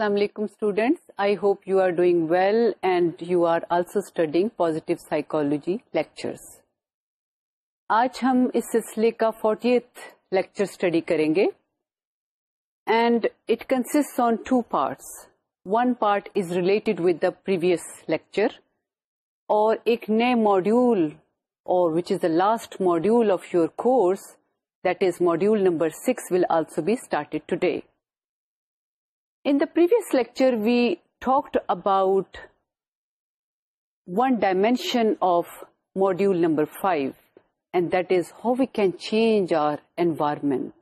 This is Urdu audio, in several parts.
السلام علیکم students I hope you are doing well and you are also studying positive psychology lecture آج ہم اس سلسلے کا فورٹی ایتھ لیکچر اسٹڈی کریں گے and it consist on two parts one part is related with the previous lecture اور ایک نئے ماڈیول اور which is the last module of your course that is module number six will also be started today In the previous lecture, we talked about one dimension of module number 5, and that is how we can change our environment.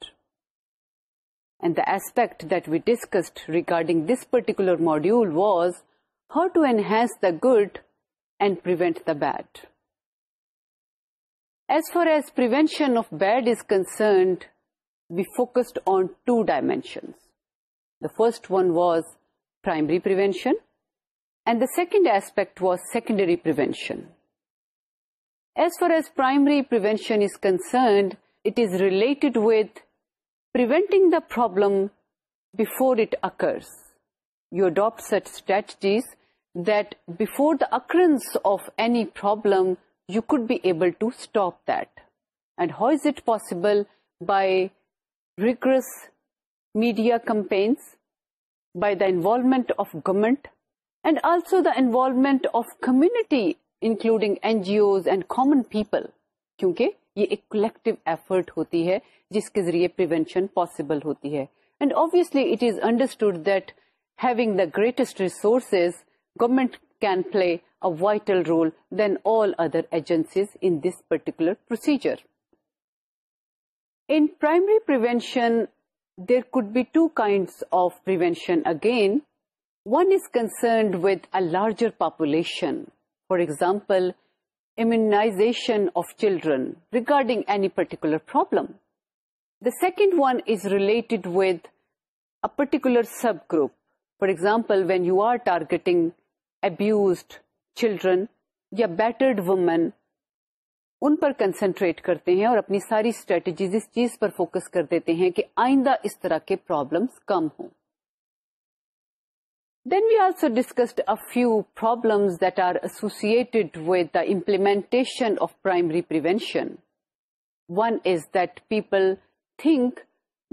And the aspect that we discussed regarding this particular module was how to enhance the good and prevent the bad. As far as prevention of bad is concerned, we focused on two dimensions. The first one was primary prevention, and the second aspect was secondary prevention. As far as primary prevention is concerned, it is related with preventing the problem before it occurs. You adopt such strategies that before the occurrence of any problem, you could be able to stop that. And how is it possible? By rigorous media campaigns by development of government and also the involvement of committee including N G Os and common people کیونکہ یہ ایک کلیکٹو ایفرٹ ہوتی ہے جس کے ذریعے پریونشن پاسبل ہوتی ہے and obviously it is understood that having the greatest resources government can play a vital role than all other agencies in this particular procedure in primary prevention there could be two kinds of prevention again. One is concerned with a larger population. For example, immunization of children regarding any particular problem. The second one is related with a particular subgroup. For example, when you are targeting abused children, battered women ان پر کنسنٹریٹ کرتے ہیں اور اپنی ساری اسٹریٹجیز اس چیز پر فوکس کر دیتے ہیں کہ آئندہ اس طرح کے پرابلمس کم ہوں then we also discussed a few problem that are associated with the implementation of primary prevention one is that people think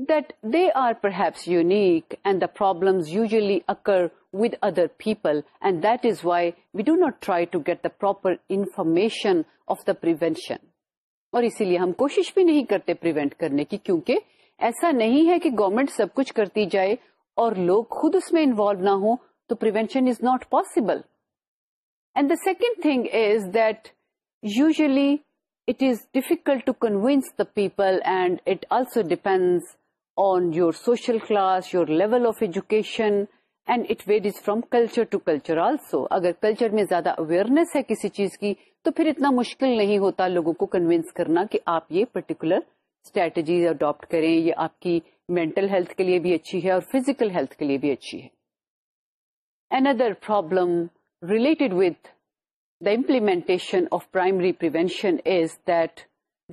that they are perhaps unique and the problem usually occur with other people and that is why we do not try to get the proper information of the prevention اور اسی لیے ہم کوشش بھی نہیں کرتے پریونٹ کرنے کی کیونکہ ایسا نہیں ہے کہ گورنمنٹ سب کچھ کرتی جائے اور لوگ خود اس میں انوالو نہ ہوں تو prevention is not possible and the second thing is that usually it is difficult to convince the people and it also depends on your social class your level of education and it varies from culture to culture also اگر کلچر میں زیادہ اویئرنیس ہے کسی چیز کی تو پھر اتنا مشکل نہیں ہوتا لوگوں کو کنوینس کرنا کہ آپ یہ پرٹیکولر اسٹریٹجیز اڈاپٹ کریں یہ آپ کی مینٹل ہیلتھ کے لیے بھی اچھی ہے اور فیزیکل ہیلتھ کے لیے بھی اچھی ہے an other problem related with the implementation of primary prevention is that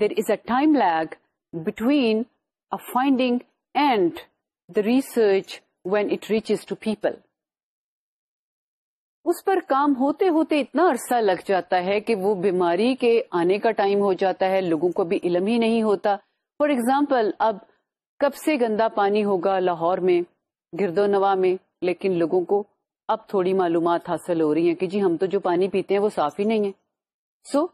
there is a time lag between finding and the research when it reaches to people اس پر کام ہوتے ہوتے اتنا عرصہ لگ جاتا ہے کہ وہ بیماری کے آنے کا ٹائم ہو جاتا ہے لوگوں کو بھی علم ہی نہیں ہوتا فار ایگزامپل اب کب سے گندا پانی ہوگا لاہور میں گرد و نوا میں لیکن لوگوں کو اب تھوڑی معلومات حاصل ہو رہی ہیں کہ جی ہم تو جو پانی پیتے ہیں وہ صاف ہی نہیں ہے so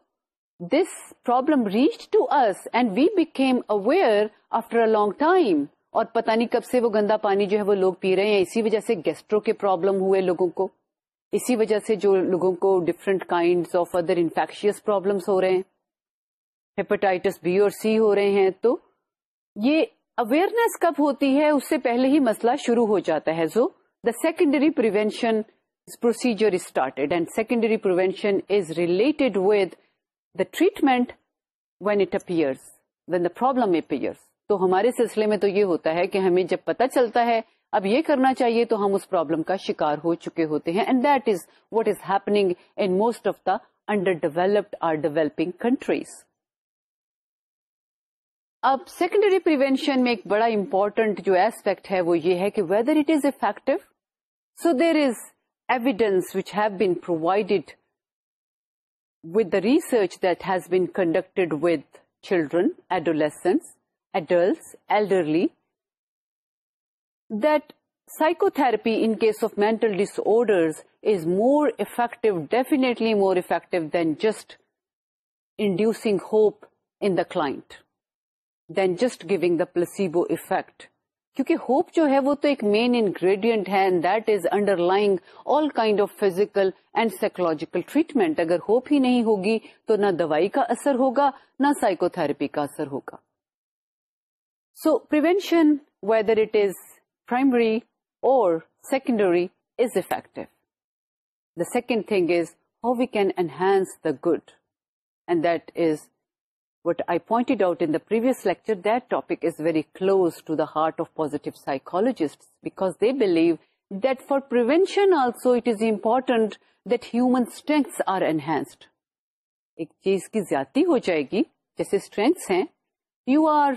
this problem reach to us and we became aware after a long time اور پتہ نہیں کب سے وہ گندا پانی جو ہے وہ لوگ پی رہے ہیں اسی وجہ سے گیسٹرو کے پرابلم ہوئے لوگوں کو اسی وجہ سے جو لوگوں کو different kind of other infectious problems ہو رہے ہیں ہیپاٹائٹس بی اور سی ہو رہے ہیں تو یہ اویئرنیس کب ہوتی ہے اس سے پہلے ہی مسئلہ شروع ہو جاتا ہے so the secondary prevention started and secondary prevention is related with the treatment when it appears problem up تو ہمارے سلسلے میں تو یہ ہوتا ہے کہ ہمیں جب پتا چلتا ہے اب یہ کرنا چاہیے تو ہم اس پرابلم کا شکار ہو چکے ہوتے ہیں and that is what is happening in most of the under developed or developing countries اب سیکنڈری پروینشن میں ایک بڑا امپورٹنٹ جو ایسپیکٹ ہے وہ یہ ہے کہ whether it is effective so there is evidence which have been provided with the research that has been conducted with children adolescents adults elderly psychotherapy in case of main disorders is more effective definitely more effective than just inducing hope in کلا than just giving the placebo effect کیونکہ ہوپ جو ہے وہ تو ایک مین انگریڈینٹ ہے سائکولوجیکل ٹریٹمنٹ اگر ہوپ ہی نہیں ہوگی تو نہ دوائی کا اثر ہوگا نہ سائیکو تھراپی کا اثر ہوگا so question whether it is primary اور secondary is effect the second thing is how we can enhance the good and that is what I point out in previous lecture is very close to the heart of positive psychologist because they believe that fashion also it is important that human strengths are enhanced ایک چیز کی زیادتی ہو جائے گی جیسے اسٹرینگس ہیں you are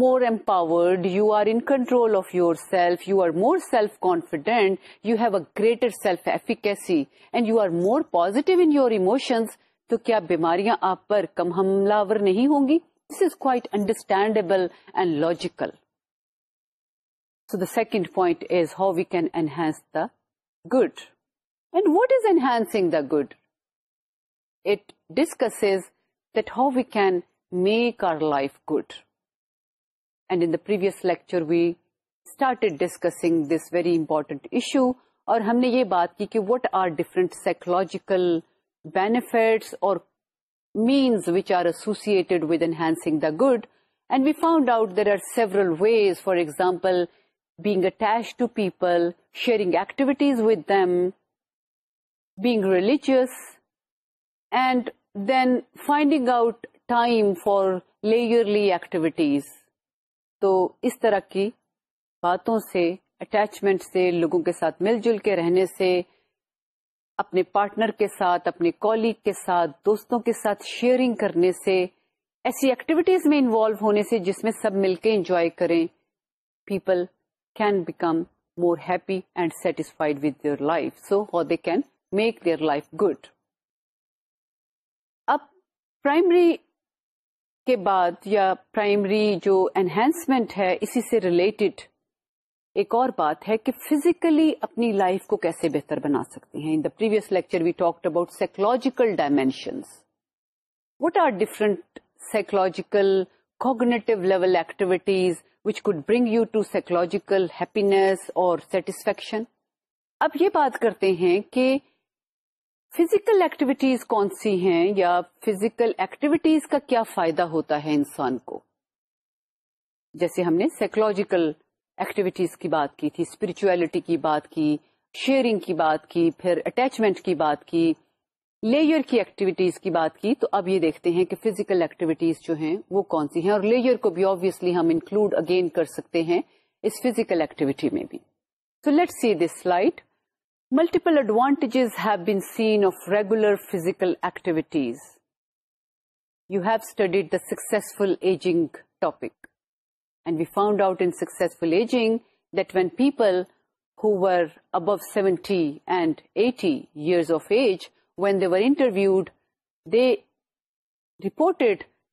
more empowered, you are in control of yourself you are more self confident you have a greater self and and you are more positive in your emotions تو کیا بیماریاں آپ پر کم حملہور نہیں ہوں گی this is quite understandable and logical so the second point is how we can enhance the good and what is enhancing the good it discuss that how we can make our life good and in the previous lecture we started discussing this very important issue اور ہم نے یہ بات کی کہ what are different psychological benefits اور means which are associated with enhancing the good. And we found out there are several ways, for example, being attached to people, sharing activities with them, being religious, and then finding out time for layerly activities. تو اس طرح کی باتوں سے اٹیچمنٹ سے لوگوں کے ساتھ مل جل کے رہنے سے اپنے پارٹنر کے ساتھ اپنے کولیگ کے ساتھ دوستوں کے ساتھ شیئرنگ کرنے سے ایسی ایکٹیویٹیز میں انوالو ہونے سے جس میں سب مل کے انجوائے کریں people can become more happy and satisfied with your life so how they can make their life good اب پرائمری کے بعد یا پرائمری جو انہینسمنٹ ہے اسی سے ریلیٹڈ ایک اور بات ہے کہ فزیکلی اپنی لائف کو کیسے بہتر بنا سکتے ہیں in the previous lecture we talked about psychological dimensions what are different psychological cognitive level activities which could bring you to psychological happiness اور سیٹسفیکشن اب یہ بات کرتے ہیں کہ فزیکل ایکٹیویٹیز کون سی ہیں یا فزیکل ایکٹیویٹیز کا کیا فائدہ ہوتا ہے انسان کو جیسے ہم نے سائیکولوجیکل ایکٹیویٹیز کی بات کی تھی اسپرچویلٹی کی بات کی شیئرنگ کی بات کی پھر اٹیچمنٹ کی بات کی لیئر کی ایکٹیویٹیز کی بات کی تو اب یہ دیکھتے ہیں کہ فزیکل ایکٹیویٹیز جو ہیں وہ کون سی ہیں اور لیئر کو بھی آبیسلی ہم انکلوڈ اگین کر سکتے ہیں اس فزیکل ایکٹیویٹی میں بھی so let see this slide multiple advantages activities you have studied the successful ageing topic and we found out in successful ageing that when people who were above seventy and eighty year of age when they were interviewed report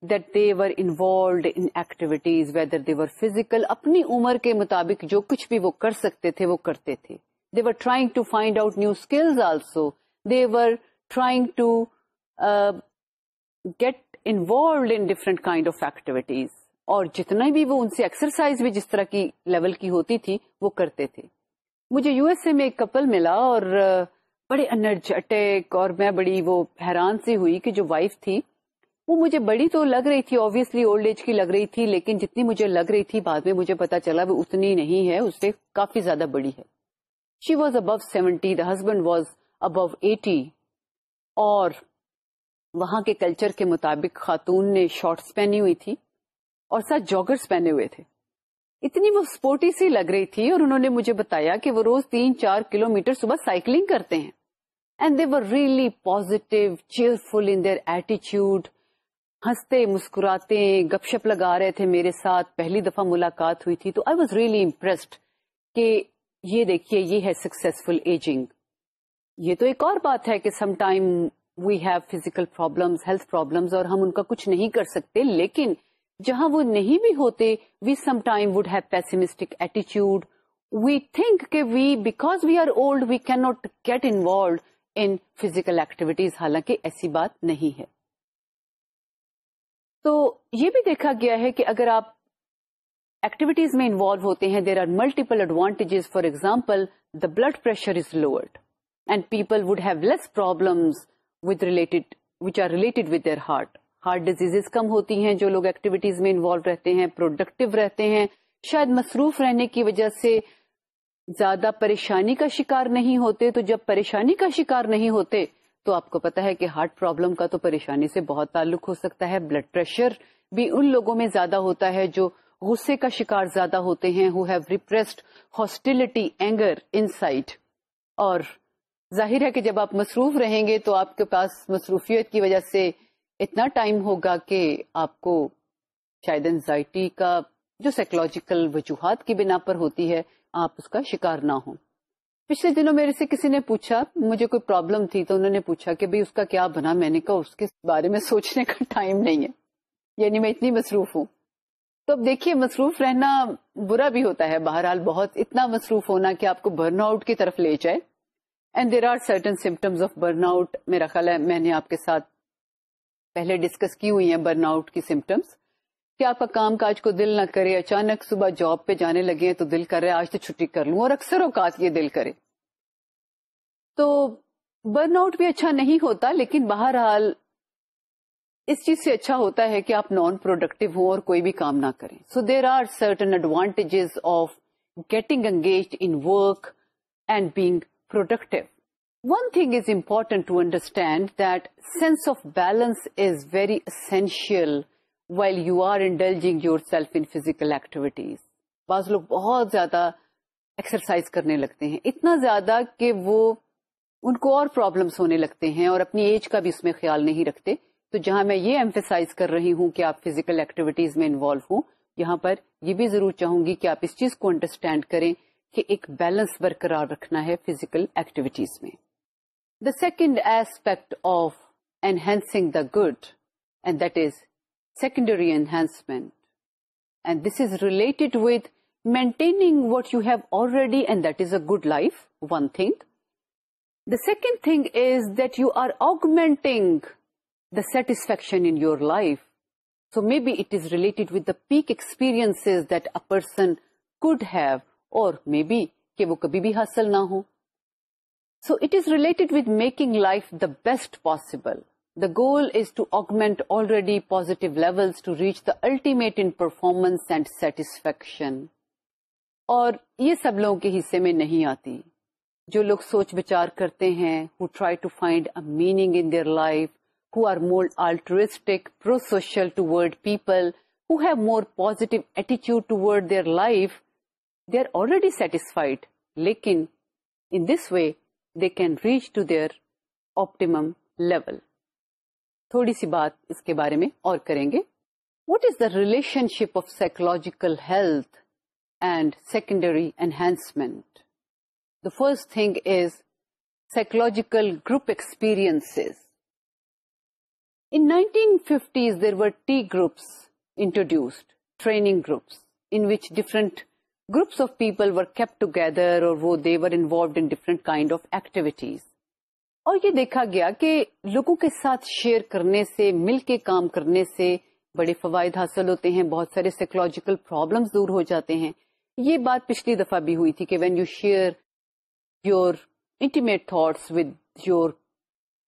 that the activities whether they were physical اپنی عمر کے مطابق جو کچھ بھی وہ کر سکتے تھے وہ کرتے تھے they were trying to find out new skills also. They were trying to uh, get involved in different kind of activities. اور جتنا بھی وہ ان سے ایکسرسائز بھی جس طرح کی لیول کی ہوتی تھی وہ کرتے تھے مجھے یو ایس اے میں ایک کپل ملا اور uh, بڑے انرجیٹک اور میں بڑی وہ حیران سی ہوئی کہ جو وائف تھی وہ مجھے بڑی تو لگ رہی تھی آبیسلی اولڈ ایج کی لگ رہی تھی لیکن جتنی مجھے لگ رہی تھی بعد میں مجھے پتا چلا وہ اتنی نہیں ہے اس سے کافی زیادہ بڑی ہے she was above seventy the husband was above eighty اور وہاں کے کلچر کے مطابق خاتون نے شارٹس پہنی ہوئی تھی اور ساتھ جاگرس پہنے ہوئے تھے اتنی وہ سپورٹی سی لگ رہی تھی اور انہوں نے مجھے بتایا کہ وہ روز تین چار کلو میٹر صبح سائکلنگ کرتے ہیں and they were really positive cheerful in their ایٹیچیوڈ ہنستے مسکراتے گپ شپ لگا رہے تھے میرے ساتھ پہلی دفعہ ملاقات ہوئی تھی تو آئی واز ریئلی امپریسڈ کہ یہ دیکھیے یہ ہے سکسیسفل ایجنگ یہ تو ایک اور بات ہے کہ some time we have physical problems health problems اور ہم ان کا کچھ نہیں کر سکتے لیکن جہاں وہ نہیں بھی ہوتے we some time would have pessimistic ایٹیچیوڈ we think کہ we because we are old we can not get involved in physical activities حالانکہ ایسی بات نہیں ہے تو یہ بھی دیکھا گیا ہے کہ اگر آپ ایکٹیویٹیز میں انوالو ہوتے ہیں there are multiple advantages for example the blood pressure is بلڈرڈ and people would have less which are related with their heart heart disease کم ہوتی ہیں جو لوگ ایکٹیویٹیز میں انوالو رہتے ہیں پروڈکٹیو رہتے ہیں شاید مصروف رہنے کی وجہ سے زیادہ پریشانی کا شکار نہیں ہوتے تو جب پریشانی کا شکار نہیں ہوتے تو آپ کو پتا ہے کہ ہارٹ پرابلم کا تو پریشانی سے بہت تعلق ہو سکتا ہے بلڈ پریشر بھی ان لوگوں میں زیادہ ہوتا ہے جو غصے کا شکار زیادہ ہوتے ہیں who have repressed hostility anger اور ظاہر ہے کہ جب آپ مصروف رہیں گے تو آپ کے پاس مصروفیت کی وجہ سے اتنا ٹائم ہوگا کہ آپ کو شاید انزائٹی کا جو سائیکولوجیکل وجوہات کی بنا پر ہوتی ہے آپ اس کا شکار نہ ہوں پچھلے دنوں میرے سے کسی نے پوچھا مجھے کوئی پرابلم تھی تو انہوں نے پوچھا کہ بھائی اس کا کیا بنا میں نے کہا اس کے بارے میں سوچنے کا ٹائم نہیں ہے یعنی میں اتنی مصروف ہوں تو اب دیکھیے مصروف رہنا برا بھی ہوتا ہے بہرحال بہت اتنا مصروف ہونا کہ آپ کو برن آؤٹ کی طرف لے جائے and there are certain symptoms of burn out میرا خیال ہے میں نے آپ کے ساتھ پہلے ڈسکس کی ہوئی ہیں برن آؤٹ کی سمٹمس کہ آپ کا کام کاج کو دل نہ کرے اچانک صبح جاب پہ جانے لگے ہیں تو دل کر رہے آج تو چھٹی کر لوں اور اکثر اوقات یہ دل کرے تو برن آؤٹ بھی اچھا نہیں ہوتا لیکن بہرحال اس چیز سے اچھا ہوتا ہے کہ آپ نان پروڈکٹیو ہوں اور کوئی بھی کام نہ کریں so there are certain advantages of getting engaged in work and being productive one thing is important to understand that sense of balance is very essential while you are indulging yourself in physical activities بعض لوگ بہت زیادہ ایکسرسائز کرنے لگتے ہیں اتنا زیادہ کہ وہ ان کو اور پرابلمس ہونے لگتے ہیں اور اپنی ایج کا بھی اس میں خیال نہیں رکھتے تو جہاں میں یہ ایمفیسائز کر رہی ہوں کہ آپ فزیکل ایکٹیویٹیز میں انوالو ہوں یہاں پر یہ بھی ضرور چاہوں گی کہ آپ اس چیز کو انڈرسٹینڈ کریں کہ ایک بیلنس برقرار رکھنا ہے فزیکل ایکٹیویٹیز میں the second aspect of enhancing the good and that is secondary enhancement and this is related with maintaining what you have already and that is a good life one thing the second thing is that you are augmenting satisfaction in your life so maybe it is related with the peak experience that a person could have اور کبھی بھی حاصل نہ ہو so it is related life the best possible the goal is to augment already positive level performance and satisfaction اور یہ سب لوگوں کے حصے میں نہیں آتی جو لوگ سوچ بچار کرتے ہیں who try to find a meaning in their life Hare more altruistic pro social to word people who have more positive ایٹیچیوڈ ٹوڈ their life they are already satisfied لیکن ان دس وے they can reach to their اوپٹم level تھوڑی سی بات اس کے بارے میں اور کریں گے what is the relationship of psychological health and secondary enhancement the first thing is psychological group experience In in in 1950s, there were were were groups groups, groups introduced, training which different different of of people kept together or they involved kind activities. اور یہ دیکھا گیا کہ لوگوں کے ساتھ شیئر کرنے سے مل کے کام کرنے سے بڑے فوائد حاصل ہوتے ہیں بہت سارے سائیکولوجیکل پرابلمس دور ہو جاتے ہیں یہ بات پچھلی دفعہ بھی ہوئی تھی کہ when you share your intimate thoughts with your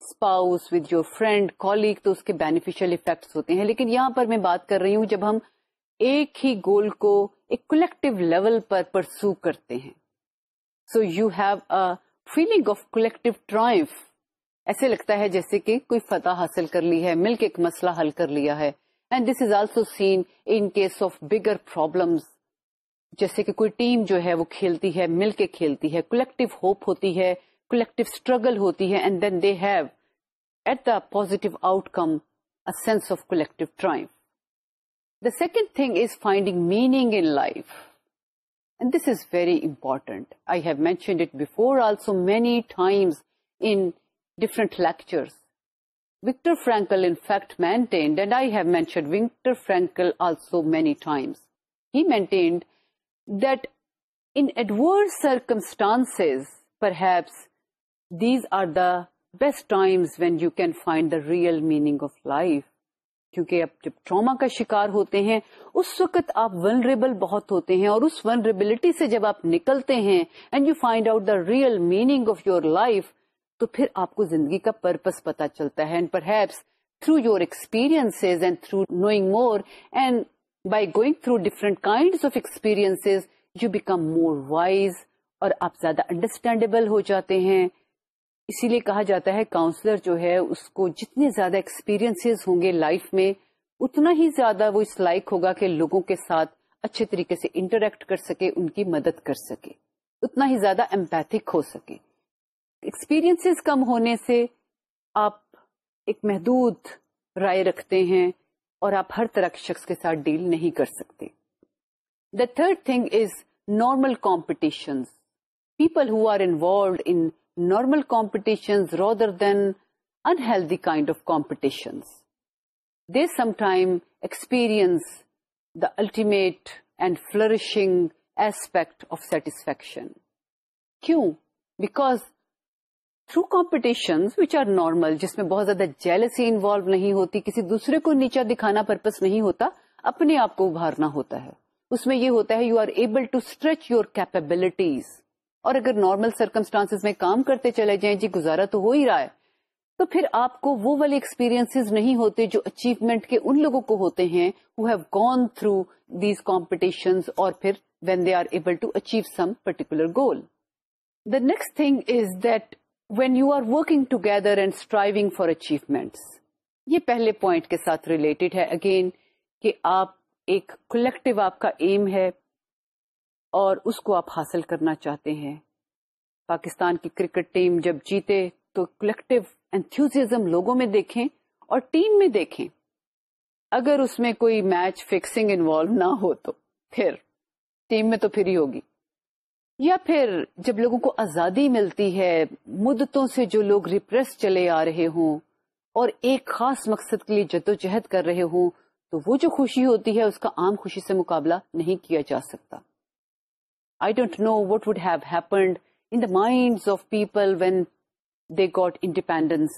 spouse with your friend colleague تو اس کے بینیفیشل افیکٹس ہوتے ہیں لیکن یہاں پر میں بات کر رہی ہوں جب ہم ایک ہی گول کو ایک کولیکٹو لیول پر پرسو کرتے ہیں so you have feeling of collective triumph ایسے لگتا ہے جیسے کہ کوئی فتح حاصل کر لی ہے مل کے ایک مسئلہ حل کر لیا ہے and this is also seen in case of bigger problems جیسے کہ کوئی ٹیم جو ہے وہ کھیلتی ہے مل کے کھیلتی ہے کولیکٹو ہوپ ہوتی ہے کولیکٹو اسٹرگل ہوتی ہے and then they have at the positive outcome a sense of collective triumph. The second thing is finding meaning in life. And this is very important. I have mentioned it before also many times in different lectures. Viktor Frankl, in fact, maintained, and I have mentioned Viktor Frankl also many times, he maintained that in adverse circumstances, perhaps these are the best times when you can find the real meaning of life کیونکہ آپ جب ٹراما کا شکار ہوتے ہیں اس وقت آپ ونریبل بہت ہوتے ہیں اور اس ونریبلٹی سے جب آپ نکلتے ہیں and you find out the real meaning of your life تو پھر آپ کو زندگی کا پرپز پتا چلتا ہے and perhaps through your experience and through knowing more and by going through different kind of experience you become more wise اور آپ زیادہ انڈرسٹینڈیبل ہو جاتے ہیں اسی لیے کہا جاتا ہے کاؤنسلر جو ہے اس کو جتنے زیادہ ایکسپیرینس ہوں گے لائف میں اتنا ہی زیادہ وہ اس لائق ہوگا کہ لوگوں کے ساتھ اچھے طریقے سے انٹریکٹ کر سکے ان کی مدد کر سکے اتنا ہی زیادہ امپیتھک ہو سکے ایکسپیرینس کم ہونے سے آپ ایک محدود رائے رکھتے ہیں اور آپ ہر طرح کے شخص کے ساتھ ڈیل نہیں کر سکتے the third thing is normal competition people who are involved in normal competitions rather than unhealthy kind of competitions. They sometime experience the ultimate and flourishing aspect of satisfaction. Why? Because through competitions which are normal, جس میں بہت زیادہ jealousy involved نہیں ہوتی, کسی دوسرے کو نیچا دکھانا purpose نہیں ہوتا, اپنے آپ کو ابھارنا ہوتا ہے. اس میں یہ ہوتا ہے, you are able to stretch your capabilities. اور اگر نارمل سرکمسٹانس میں کام کرتے چلے جائیں جی گزارا تو ہو ہی رہا ہے تو پھر آپ کو وہ والے ایکسپیرینس نہیں ہوتے جو اچیومنٹ کے ان لوگوں کو ہوتے ہیں who have gone through these competition اور پھر when they are able to achieve some particular goal the next thing is that when you are working together and striving for achievement یہ پہلے پوائنٹ کے ساتھ ریلیٹڈ ہے اگین کہ آپ ایک کولیکٹو آپ کا ایم ہے اور اس کو آپ حاصل کرنا چاہتے ہیں پاکستان کی کرکٹ ٹیم جب جیتے تو کلیکٹو انتھیوزم لوگوں میں دیکھیں اور ٹیم میں دیکھیں اگر اس میں کوئی میچ فکسنگ انوالو نہ ہو تو پھر پھر ٹیم میں تو ہی ہوگی یا پھر جب لوگوں کو آزادی ملتی ہے مدتوں سے جو لوگ ریپریس چلے آ رہے ہوں اور ایک خاص مقصد کے لیے جدوجہد کر رہے ہوں تو وہ جو خوشی ہوتی ہے اس کا عام خوشی سے مقابلہ نہیں کیا جا سکتا I don't know what would have happened in the mind of people when they got independence.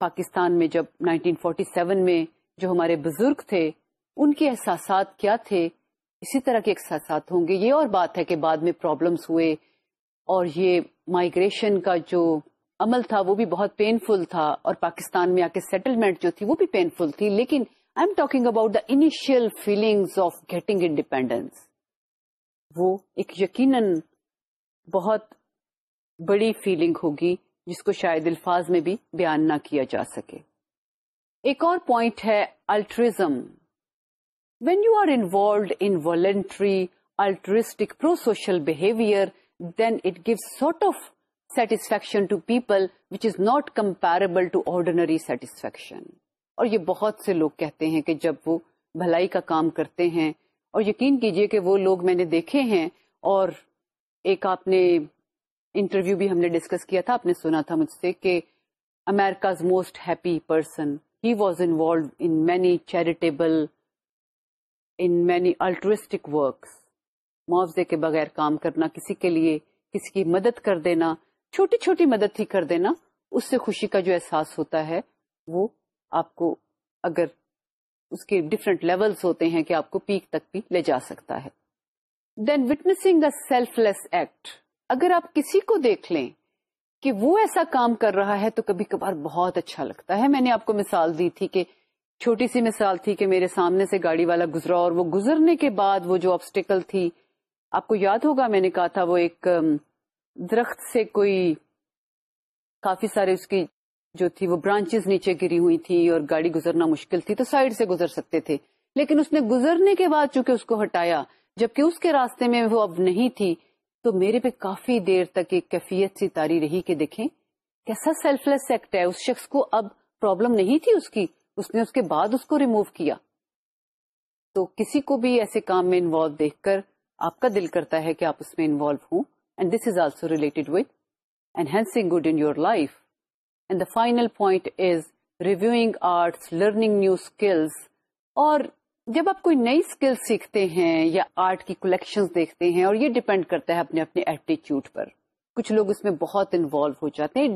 Pakistan میں جب 1947 میں جو ہمارے بزرگ تھے ان کے احساسات کیا تھے اسی طرح کے احساسات ہوں گے یہ اور بات ہے کہ بعد میں پرابلمس ہوئے اور یہ مائگریشن کا جو عمل تھا وہ بھی بہت پین فل تھا اور پاکستان میں آ کے سیٹلمنٹ جو تھی وہ بھی پین فل تھی لیکن I am talking about the initial feelings of getting independence وہ ایک یقیناً بہت بڑی فیلنگ ہوگی جس کو شاید الفاظ میں بھی بیان نہ کیا جا سکے ایک اور پوائنٹ ہے altruism when you are involved in voluntary altruistic prosocial behaviour then it give sort of satisfaction to people which is not comparable to ordinary satisfaction اور یہ بہت سے لوگ کہتے ہیں کہ جب وہ بھلائی کا کام کرتے ہیں اور یقین کیجئے کہ وہ لوگ میں نے دیکھے ہیں اور ایک آپ نے انٹرویو بھی ہم نے نے ڈسکس کیا تھا تھا آپ سنا مجھ سے کہ America's most happy person he was involve in many charitable in many altruistic works معاوضے کے بغیر کام کرنا کسی کے لیے کسی کی مدد کر دینا چھوٹی چھوٹی مدد ہی کر دینا اس سے خوشی کا جو احساس ہوتا ہے وہ آپ کو اگر اس کے ڈفرینٹ لیولس ہوتے ہیں کہ آپ کو پیک تک بھی لے جا سکتا ہے then witnessing a selfless act اگر آپ کسی کو دیکھ لیں کہ وہ ایسا کام کر رہا ہے تو کبھی کبھار بہت اچھا لگتا ہے میں نے آپ کو مثال دی تھی کہ چھوٹی سی مثال تھی کہ میرے سامنے سے گاڑی والا گزرا اور وہ گزرنے کے بعد وہ جو آبسٹیکل تھی آپ کو یاد ہوگا میں نے کہا تھا وہ ایک درخت سے کوئی کافی سارے اس کی جو تھی وہ برانچز نیچے گری ہوئی تھی اور گاڑی گزرنا مشکل تھی تو سائڈ سے گزر سکتے تھے لیکن اس نے گزرنے کے بعد چونکہ اس کو ہٹایا جبکہ اس کے راستے میں وہ اب نہیں تھی تو میرے پہ کافی دیر تک ایک کیفیت سی تاری رہی کہ دیکھیں کیسا سیلف لیس سیکٹ ہے اس شخص کو اب پرابلم نہیں تھی اس کی اس نے اس کے بعد اس کو ریموو کیا تو کسی کو بھی ایسے کام میں انوالو دیکھ کر آپ کا دل کرتا ہے کہ آپ اس میں انوالو ہوں and this is also related with enhancing good in your life and the final point is reviewing arts learning new skills اور جب آپ کوئی نئی اسکل سیکھتے ہیں یا آرٹ کی کلیکشن دیکھتے ہیں اور یہ ڈپینڈ کرتا ہے اپنے اپنے ایٹیچیوڈ پر کچھ لوگ اس میں بہت انوالو ہو جاتے ہیں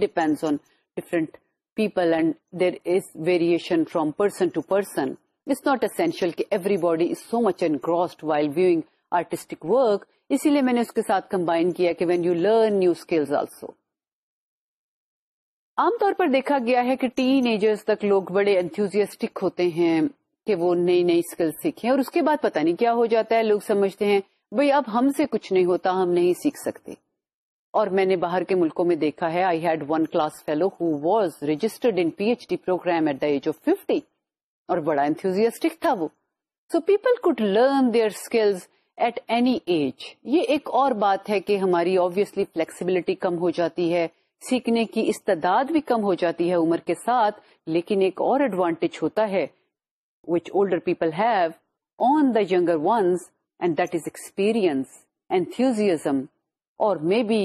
on different people and there is variation from person to person it's not essential کہ everybody is so much and while viewing artistic work اسی لیے میں نے اس کے ساتھ کمبائن کیا کہ when you learn new skills also عام طور پر دیکھا گیا ہے کہ ٹین ایجرز تک لوگ بڑے انتوزٹک ہوتے ہیں کہ وہ نئی نئی اسکل سیکھیں اور اس کے بعد پتہ نہیں کیا ہو جاتا ہے لوگ سمجھتے ہیں بھئی اب ہم سے کچھ نہیں ہوتا ہم نہیں سیکھ سکتے اور میں نے باہر کے ملکوں میں دیکھا ہے I had one class fellow who was registered in P H D programme at the age of fifty اور بڑا انتوزیاسٹک تھا وہ so people could learn their skills at any age یہ ایک اور بات ہے کہ ہماری آبیسلی فلیکسیبلٹی کم ہو جاتی ہے سیکھنے کی استعداد بھی کم ہو جاتی ہے عمر کے ساتھ لیکن ایک اور ایڈوانٹیج ہوتا ہے which older people have on the یگر ones and that is experience enthusiasm اور مے بی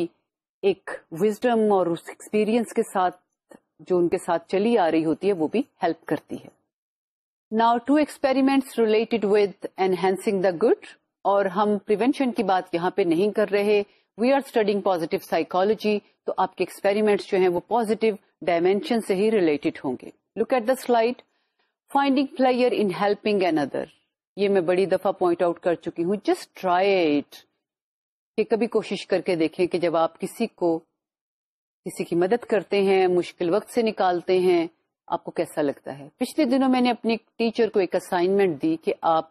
ایک وزڈم اور اس ایکسپیرئنس کے ساتھ جو ان کے ساتھ چلی آ رہی ہوتی ہے وہ بھی ہیلپ کرتی ہے نا to experiments related with enhancing the good اور ہم پریونشن کی بات یہاں پہ نہیں کر رہے we are studying positive psychology تو آپ کے ایکسپیریمنٹ جو ہیں وہ پوزیٹو ڈائمینشن سے ہی ریلیٹڈ ہوں گے look at the slide finding player in helping another یہ میں بڑی دفعہ پوائنٹ آؤٹ کر چکی ہوں جسٹ ٹرائی اٹ کہ کبھی کوشش کر کے دیکھیں کہ جب آپ کسی کو کسی کی مدد کرتے ہیں مشکل وقت سے نکالتے ہیں آپ کو کیسا لگتا ہے پچھلے دنوں میں نے اپنی ٹیچر کو ایک اسائنمنٹ دی کہ آپ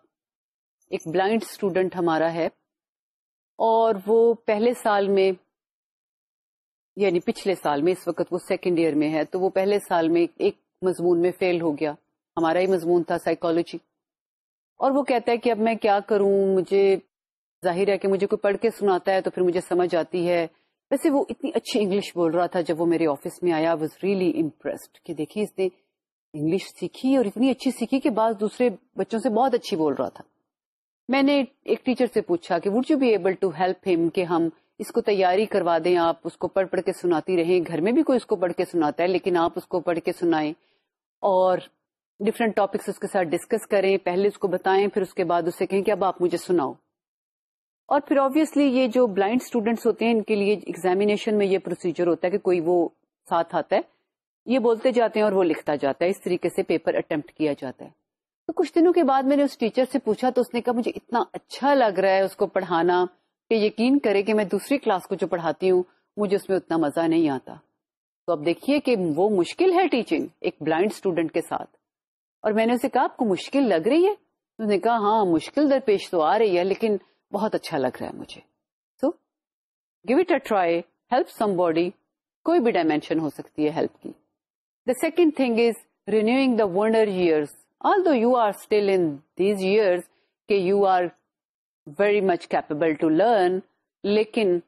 ایک بلائنڈ اسٹوڈینٹ ہمارا ہے اور وہ پہلے سال میں یعنی پچھلے سال میں اس وقت وہ سیکنڈ ایئر میں ہے تو وہ پہلے سال میں ایک مضمون میں فیل ہو گیا ہمارا ہی مضمون تھا سائیکالوجی اور وہ کہتا ہے کہ اب میں کیا کروں مجھے ظاہر ہے کہ مجھے کوئی پڑھ کے سناتا ہے تو پھر مجھے سمجھ آتی ہے ویسے وہ اتنی اچھی انگلش بول رہا تھا جب وہ میرے آفس میں آیا واز ریئلی امپریسڈ کہ دیکھیے اس نے انگلش سیکھی اور اتنی اچھی سیکھی کہ بعض دوسرے بچوں سے بہت اچھی بول رہا تھا میں نے ایک ٹیچر سے پوچھا کہ would you be able to help ہم کہ ہم اس کو تیاری کروا دیں آپ اس کو پڑھ پڑھ کے سناتی رہیں گھر میں بھی کوئی اس کو پڑھ کے سناتا ہے لیکن آپ اس کو پڑھ کے سنائیں اور ڈفرینٹ ٹاپکس اس کے ساتھ ڈسکس کریں پہلے اس کو بتائیں پھر اس کے بعد اسے کہیں کہ اب آپ مجھے سناؤ اور پھر آبیسلی یہ جو بلائنڈ اسٹوڈینٹس ہوتے ہیں ان کے لیے ایگزامینیشن میں یہ پروسیجر ہوتا ہے کہ کوئی وہ ساتھ آتا ہے یہ بولتے جاتے ہیں اور وہ لکھتا جاتا ہے اس طریقے سے پیپر اٹمپٹ کیا جاتا ہے تو کچھ دنوں کے بعد میں نے اس ٹیچر سے پوچھا تو اس نے کہا مجھے اتنا اچھا لگ رہا ہے اس کو پڑھانا کہ یقین کرے کہ میں دوسری کلاس کو جو پڑھاتی ہوں مجھے اس میں اتنا مزہ نہیں آتا تو اب دیکھیے کہ وہ مشکل ہے ٹیچنگ ایک بلائنڈ اسٹوڈینٹ کے ساتھ اور میں نے اسے کہا آپ کو مشکل لگ رہی ہے اس نے کہا ہاں مشکل درپیش تو آ رہی ہے لیکن بہت اچھا لگ رہا ہے مجھے so give it a try help somebody کوئی بھی ڈائمینشن ہو سکتی ہے ہیلپ کی the second thing is renewing the wonder years you are very much capable to learn لیکن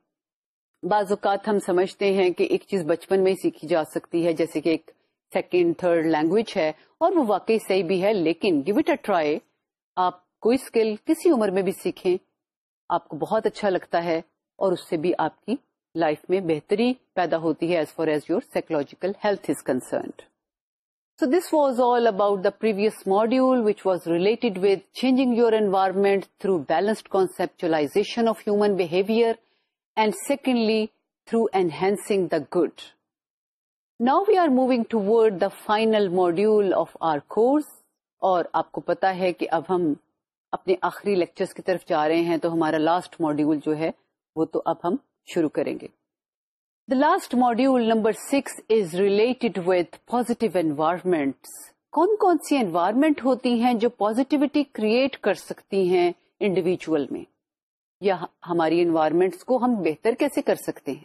بعض اوقات ہم سمجھتے ہیں کہ ایک چیز بچپن میں ہی سیکھی جا سکتی ہے جیسے کہ ایک سیکنڈ تھرڈ لینگویج ہے اور وہ واقعی صحیح بھی ہے لیکن گیو اٹ اے ٹرائی آپ کوئی اسکل کسی عمر میں بھی سیکھیں آپ کو بہت اچھا لگتا ہے اور اس سے بھی آپ کی لائف میں بہتری پیدا ہوتی ہے as far as your psychological health is concerned So this was all about the previous module which was related with changing your environment through balanced conceptualization of human behavior and secondly through enhancing the good. Now we are moving toward the final module of our course اور آپ کو پتا ہے کہ اب ہم اپنے آخری لیکچرز کی طرف جا رہے ہیں تو ہمارا لاسٹ ماڈیول جو ہے وہ تو اب ہم شروع کریں گے The last module number 6 is related with positive environments. کون کون سی انوائرمنٹ ہوتی ہیں جو پوزیٹیوٹی کریٹ کر سکتی ہیں انڈیویجل میں یا ہماری انوائرمنٹ کو ہم بہتر کیسے کر سکتے ہیں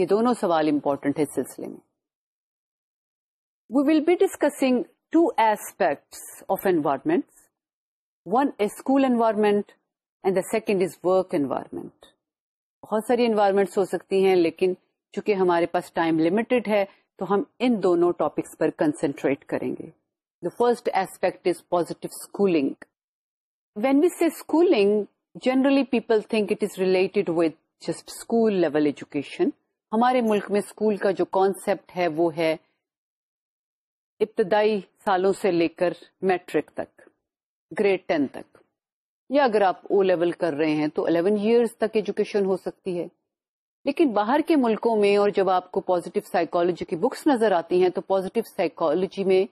یہ دونوں سوال امپورٹنٹ ہے سلسلے میں we will be discussing two aspects of environment one is school environment and the second is work environment بہت ساری انوائرمنٹس ہو سکتی ہیں لیکن چونکہ ہمارے پاس ٹائم لمیٹڈ ہے تو ہم ان دونوں ٹاپکس پر کنسنٹریٹ کریں گے the first aspect is positive schooling when we see schooling generally people think it is related with just school level education ہمارے ملک میں اسکول کا جو کانسیپٹ ہے وہ ہے ابتدائی سالوں سے لے کر میٹرک تک گریڈ ٹین تک یا اگر آپ او لیول کر رہے ہیں تو الیون ایئرس تک ایجوکیشن ہو سکتی ہے لیکن باہر کے ملکوں میں اور جب آپ کو پوزیٹو سائیکولوجی کی بکس نظر آتی ہیں تو پوزیٹو سائیکولوجی میں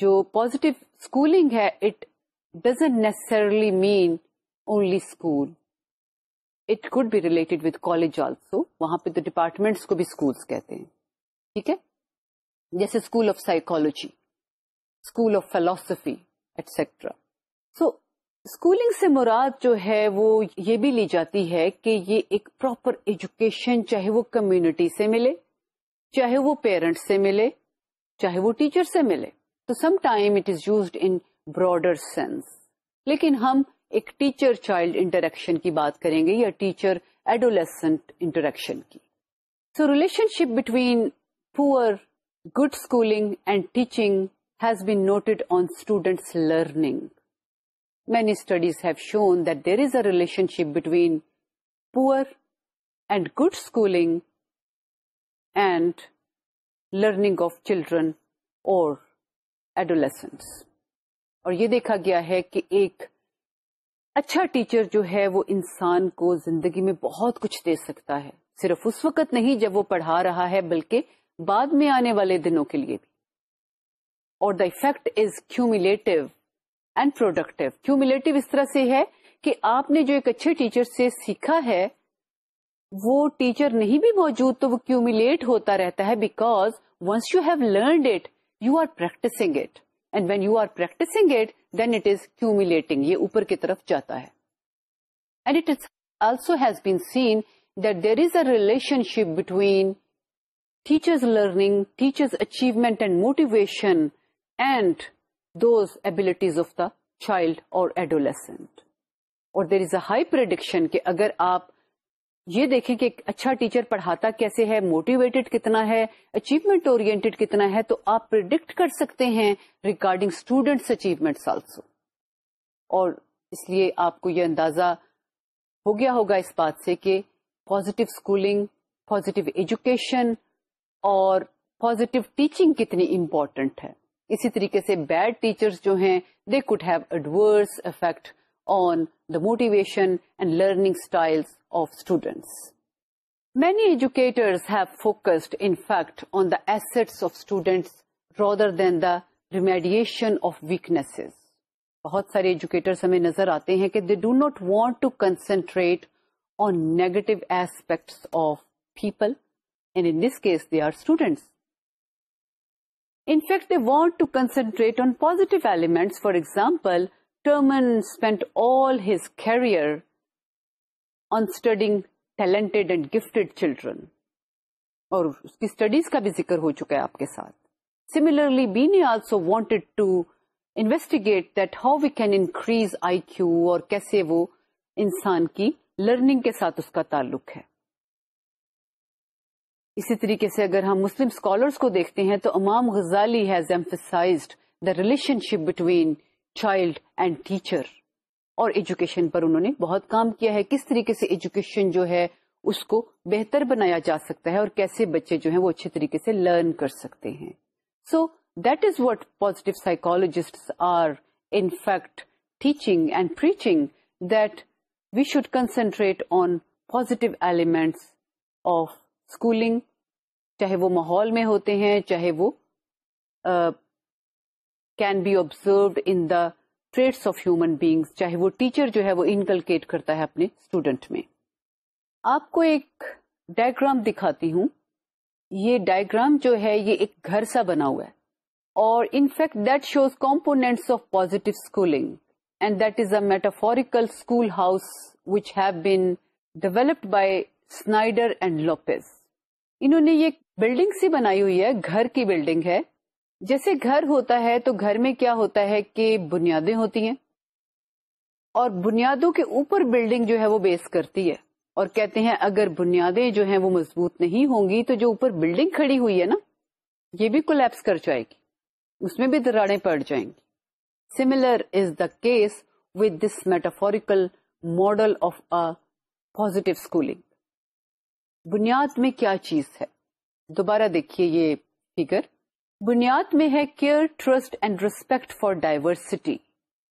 جو positive necessarily mean only school it could be related with college also وہاں پہ تو ڈپارٹمنٹس کو بھی اسکولس کہتے ہیں ٹھیک ہے جیسے school of psychology school of philosophy etcetera so schooling سے مراد جو ہے وہ یہ بھی لی جاتی ہے کہ یہ ایک پراپر ایجوکیشن چاہے وہ کمیونٹی سے ملے چاہے وہ پیرنٹ سے ملے چاہے وہ ٹیچر سے ملے تو some time it is used in broader sense لیکن ہم ایک ٹیچر چائلڈ انٹریکشن کی بات کریں گے یا ٹیچر ایڈولیسنٹ انٹریکشن کی so relationship between poor good schooling and teaching has been noted on students learning many studies have shown there is a relationship between poor and good schooling and learning of children اور یہ دیکھا گیا ہے کہ ایک اچھا ٹیچر جو ہے وہ انسان کو زندگی میں بہت کچھ دے سکتا ہے صرف اس وقت نہیں جب وہ پڑھا رہا ہے بلکہ بعد میں آنے والے دنوں کے لیے بھی اور the effect is cumulative and productive cumulative اس طرح سے ہے کہ آپ نے جو ایک اچھے ٹیچر سے سیکھا ہے وہ ٹیچر نہیں بھی موجود تو وہ کیومولیٹ ہوتا رہتا ہے because once you have learned it you are practising it and when you are practising it then it is cumulating یہ اوپر کی طرف جاتا ہے and it is also has been seen that there is a relationship between teachers learning teachers achievement and motivation and those abilities of the child اور adolescent. اور there is a high prediction کہ اگر آپ یہ دیکھیں کہ اچھا ٹیچر پڑھاتا کیسے ہے موٹیویٹڈ کتنا ہے اچیومنٹ اور کتنا ہے تو آپ پرڈکٹ کر سکتے ہیں ریگارڈنگ اسٹوڈینٹس اچیومنٹس آلسو اور اس لیے آپ کو یہ اندازہ ہو گیا ہوگا اس بات سے کہ پازیٹو اسکولنگ پازیٹو ایجوکیشن اور پازیٹو ٹیچنگ کتنی امپورٹنٹ ہے اسی طریقے سے بیڈ ٹیچرس جو ہیں they could have adverse effect on the motivation and learning style of students many have focused in fact on the assets of students rather than the remediation of weaknesses بہت سارے ایجوکیٹرس ہمیں نظر آتے ہیں کہ they do not want to concentrate on negative aspects of people and in this case they are students fact, they want to concentrate on positive elements. For example, Terman spent all his career on studying talented and gifted children. اور اس کی اسٹڈیز کا بھی ذکر ہو چکا ہے آپ کے ساتھ similarly be also wanted to investigate that how we can increase I Q اور کیسے وہ انسان کی لرننگ کے ساتھ اس کا تعلق ہے اسی طریقے سے اگر ہم مسلم اسکالرس کو دیکھتے ہیں تو Imam Ghazali has emphasised the relationship between child and teacher اور ایجوکیشن پر انہوں نے بہت کام کیا ہے کس طریقے سے ایجوکیشن جو ہے اس کو بہتر بنایا جا سکتا ہے اور کیسے بچے جو ہیں وہ اچھے طریقے سے لرن کر سکتے ہیں so that is what positive psychologists are in fact teaching and preaching that we should concentrate on positive elements of schooling چاہے وہ ماحول میں ہوتے ہیں چاہے وہ can be observed in the traits of human beings چاہے وہ ٹیچر جو ہے وہ انکلکیٹ کرتا ہے اپنے اسٹوڈنٹ میں آپ کو ایک ڈائگرام دکھاتی ہوں یہ ڈائگرام جو ہے یہ ایک گھر سا بنا ہوا ہے اور in fact that shows components of positive schooling and that is a metaphorical schoolhouse which have been developed by Snyder and Lopez انہوں نے یہ بلڈنگ سی بنائی ہوئی ہے گھر کی بلڈنگ ہے جیسے گھر ہوتا ہے تو گھر میں کیا ہوتا ہے کہ بنیادیں ہوتی ہیں اور بنیادوں کے اوپر بلڈنگ جو ہے وہ بیس کرتی ہے اور کہتے ہیں اگر بنیادیں جو ہیں وہ مضبوط نہیں ہوں گی تو جو اوپر بلڈنگ کھڑی ہوئی ہے نا یہ بھی کولیپس کر جائے گی اس میں بھی دراڑیں پڑ جائیں گی similar is the case with this metaphorical model of a positive schooling بنیاد میں کیا چیز ہے دوبارہ دیکھیے یہ فکر بنیاد میں ہے care trust and respect for diversity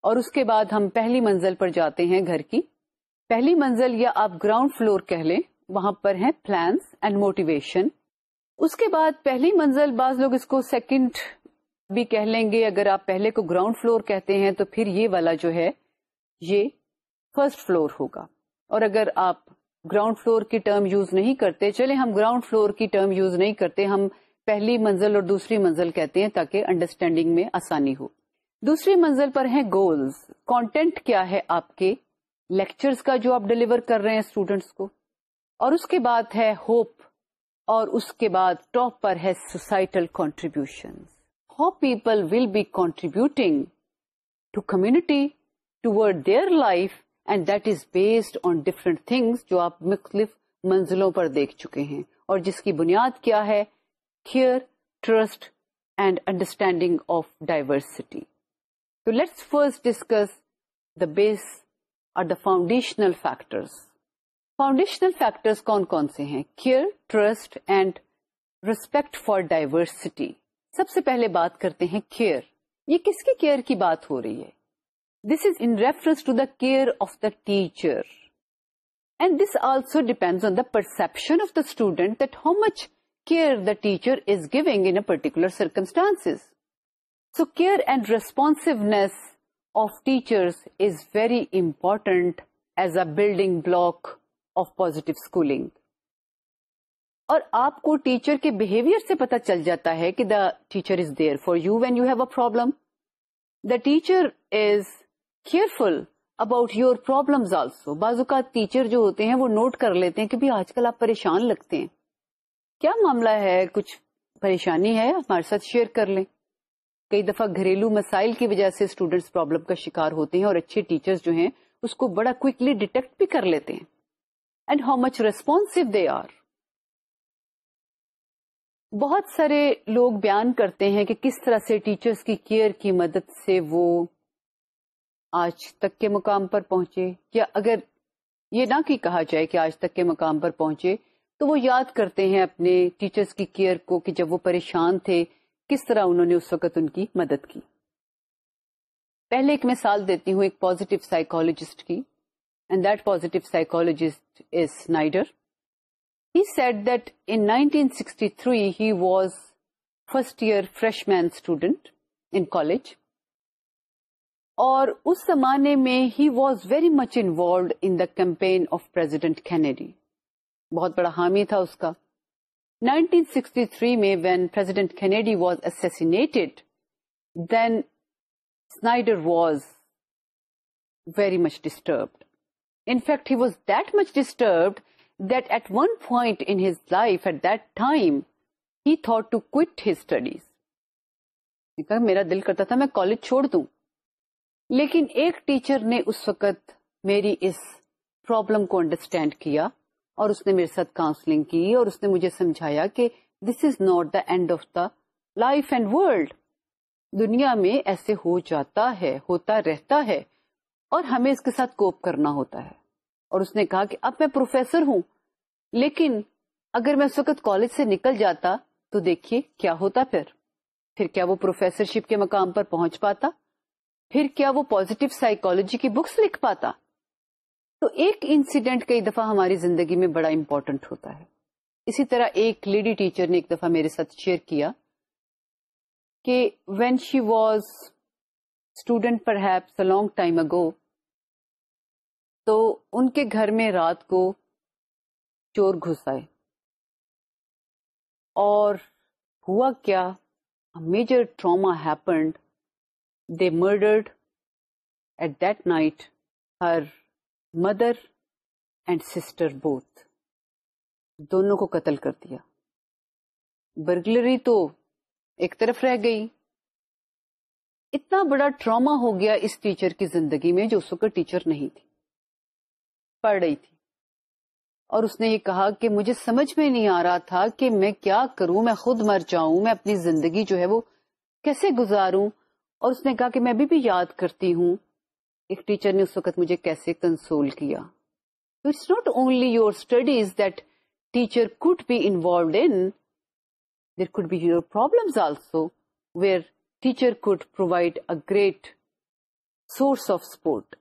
اور اس کے بعد ہم پہلی منزل پر جاتے ہیں گھر کی پہلی منزل یا آپ گراؤنڈ فلور کہہ لیں وہاں پر ہیں پلانس اینڈ موٹیویشن اس کے بعد پہلی منزل بعض لوگ اس کو سیکنڈ بھی کہہ لیں گے اگر آپ پہلے کو گراؤنڈ فلور کہتے ہیں تو پھر یہ والا جو ہے یہ فرسٹ فلور ہوگا اور اگر آپ گراؤنڈ فلور کی ٹرم یوز نہیں کرتے چلے ہم گراؤنڈ فلور کی ٹرم یوز نہیں کرتے ہم پہلی منزل اور دوسری منزل کہتے ہیں تاکہ انڈرسٹینڈنگ میں آسانی ہو دوسری منزل پر ہیں گولز کانٹینٹ کیا ہے آپ کے لیکچرز کا جو آپ ڈلیور کر رہے ہیں اسٹوڈینٹس کو اور اس کے بعد ہے ہوپ اور اس کے بعد ٹاپ پر ہے societal contribution how people will be contributing to community toward their life and that is based on different things جو آپ مختلف منزلوں پر دیکھ چکے ہیں اور جس کی بنیاد کیا ہے care trust and understanding of diversity تو let's first discuss the base اور the foundational factors foundational factors کون کون سے ہیں care trust and respect for diversity سب سے پہلے بات کرتے ہیں کیئر یہ کس کی کیئر کی بات ہو رہی ہے this is in reference to the of the teacher and this also of on the perception of the student the much care the teacher is giving circumstance so care and responsiveness of teachers is very important as a building block of positive schooling اور آپ کو ٹیچر کے بہیویئر سے پتا چل جاتا ہے کہ the teacher is there for you when you have a problem the teacher is careful about your problem also بعض اوقات ٹیچر جو ہوتے ہیں وہ نوٹ کر لیتے ہیں کہ بھی آج کل آپ پریشان لگتے ہیں کیا معاملہ ہے کچھ پریشانی ہے ہمارے ساتھ شیئر کر لیں کئی دفعہ گھریلو مسائل کی وجہ سے اسٹوڈینٹس پرابلم کا شکار ہوتے ہیں اور اچھے ٹیچر جو ہیں اس کو بڑا کوکلی ڈیٹیکٹ بھی کر لیتے ہیں and how much responsive they are بہت سارے لوگ بیان کرتے ہیں کہ کس طرح سے ٹیچرس کی کیئر کی مدد سے وہ آج تک کے مقام پر پہنچے یا اگر یہ نہ کہا جائے کہ آج تک کے مقام پر پہنچے تو وہ یاد کرتے ہیں اپنے ٹیچرز کی کیئر کو کہ جب وہ پریشان تھے کس طرح انہوں نے اس وقت ان کی مدد کی پہلے ایک مثال دیتی ہوں ایک پازیٹیو سائیکولوجسٹ کی and that psychologist is Snyder he said that in nineteen sixty three he was first year freshman student in college اور اس زمانے میں he was very much involved in the campaign of President Kennedy بہت بڑا حامی تھا اس کا 1963 میں when Kennedy was was was assassinated then very much much disturbed disturbed in in fact he he that that that at at one point his lifetime thought to quit his studies میرا دل کرتا تھا میں کالج چھوڑ دوں لیکن ایک ٹیچر نے اس وقت میری اس پرابلم کو انڈرسٹینڈ کیا اور اس نے میرے ساتھ کاؤنسلنگ کی اور اس نے مجھے سمجھایا کہ this is not the end of the life and world دنیا میں ایسے ہو جاتا ہے ہوتا رہتا ہے اور ہمیں اس کے ساتھ کوپ کرنا ہوتا ہے اور اس نے کہا کہ اب میں پروفیسر ہوں لیکن اگر میں اس وقت کالج سے نکل جاتا تو دیکھیے کیا ہوتا پھر پھر کیا وہ پروفیسر شپ کے مقام پر پہنچ پاتا پھر کیا وہ پوزیٹو سائیکولوجی کی بکس لکھ پاتا تو ایک انسیڈنٹ کئی دفعہ ہماری زندگی میں بڑا امپورٹنٹ ہوتا ہے اسی طرح ایک لیڈی ٹیچر نے ایک دفعہ میرے ساتھ شیئر کیا کہ when she was student perhaps long time ago تو ان کے گھر میں رات کو چور گھس آئے اور ہوا کیا major trauma happened they murdered at that night her mother and sister both دونوں کو قتل کر دیا برگلری تو ایک طرف رہ گئی اتنا بڑا ٹراما ہو گیا اس ٹیچر کی زندگی میں جو اس وقت ٹیچر نہیں تھی پڑھ رہی تھی اور اس نے یہ کہا کہ مجھے سمجھ میں نہیں آ رہا تھا کہ میں کیا کروں میں خود مر جاؤں میں اپنی زندگی جو ہے وہ کیسے گزاروں اور اس نے کہا کہ میں ابھی بھی یاد کرتی ہوں ایک ٹیچر نے اس وقت مجھے کیسے کنسول کیا it's not only your studies that teacher could be involved in there and be your problem also where teacher could provide a great source of support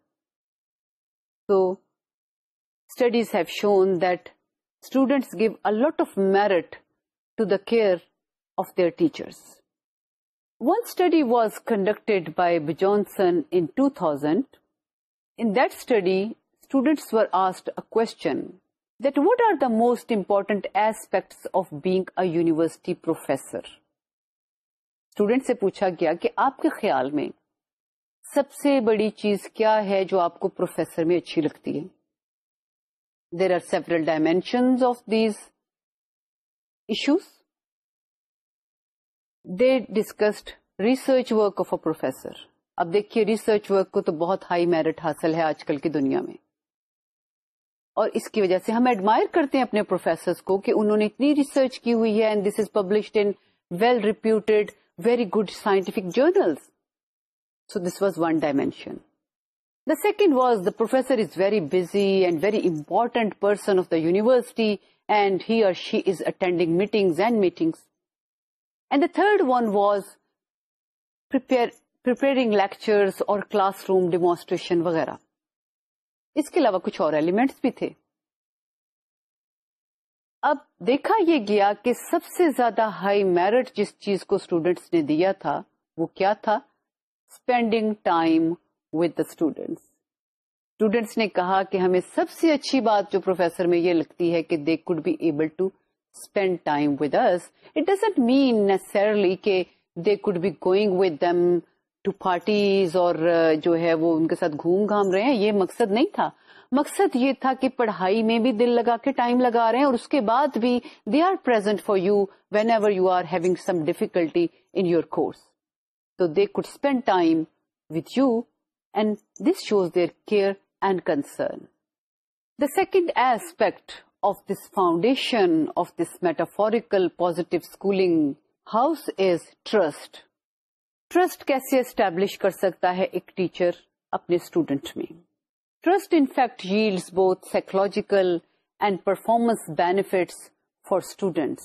تو studies have shown that students give a lot of merit to the care of their teachers One study was conducted by Johnson in 2000. In that study, students were asked a question that what are the most important aspects of being a university professor? Students se poochha gya ke aapke khayal mein سب سے بڑی چیز کیا ہے جو آپ کو پروفیسر میں اچھی لگتی ہے there are several dimensions of these issues they discussed research work of a professor اب دیکھیے ریسرچ ورک کو تو بہت ہائی میرٹ حاصل ہے آج کل کی دنیا میں اور اس کی وجہ سے ہم ایڈمائر کرتے ہیں اپنے پروفیسر کو کہ انہوں نے اتنی ریسرچ کی ہوئی ہے and this is published in well reputed very good journals so this was one dimension the second was the professor is very busy and very important person of the university and he or she is attending meeting and meetings and the third one prepare, preparing اور کلاس روم demonstration وغیرہ اس کے علاوہ کچھ اور ایلیمنٹس بھی تھے اب دیکھا یہ گیا کہ سب سے زیادہ ہائی میرٹ جس چیز کو اسٹوڈینٹس نے دیا تھا وہ کیا تھا spending time with the students students نے کہا کہ ہمیں سب سے اچھی بات جو پروفیسر میں یہ لگتی ہے کہ they could be able to spend time with us doesn't mean necessarily کہ they could be going with to parties اور uh, جو ہے وہ ان کے ساتھ گھوم گھام رہے ہیں یہ مقصد نہیں تھا مقصد یہ تھا کہ پڑھائی میں بھی دل لگا کے ٹائم لگا رہے ہیں اور اس کے بعد بھی they are present for you whenever you are having some difficulty in your course تو they could spend time with you and this shows their care and concern the second aspect of this foundation of this metaphorical positive schooling house is trust trust کیسے اسٹیبلش کر سکتا ہے ایک ٹیچر اپنے اسٹوڈینٹ میں trust in fact yield both psychological and performance benefits for students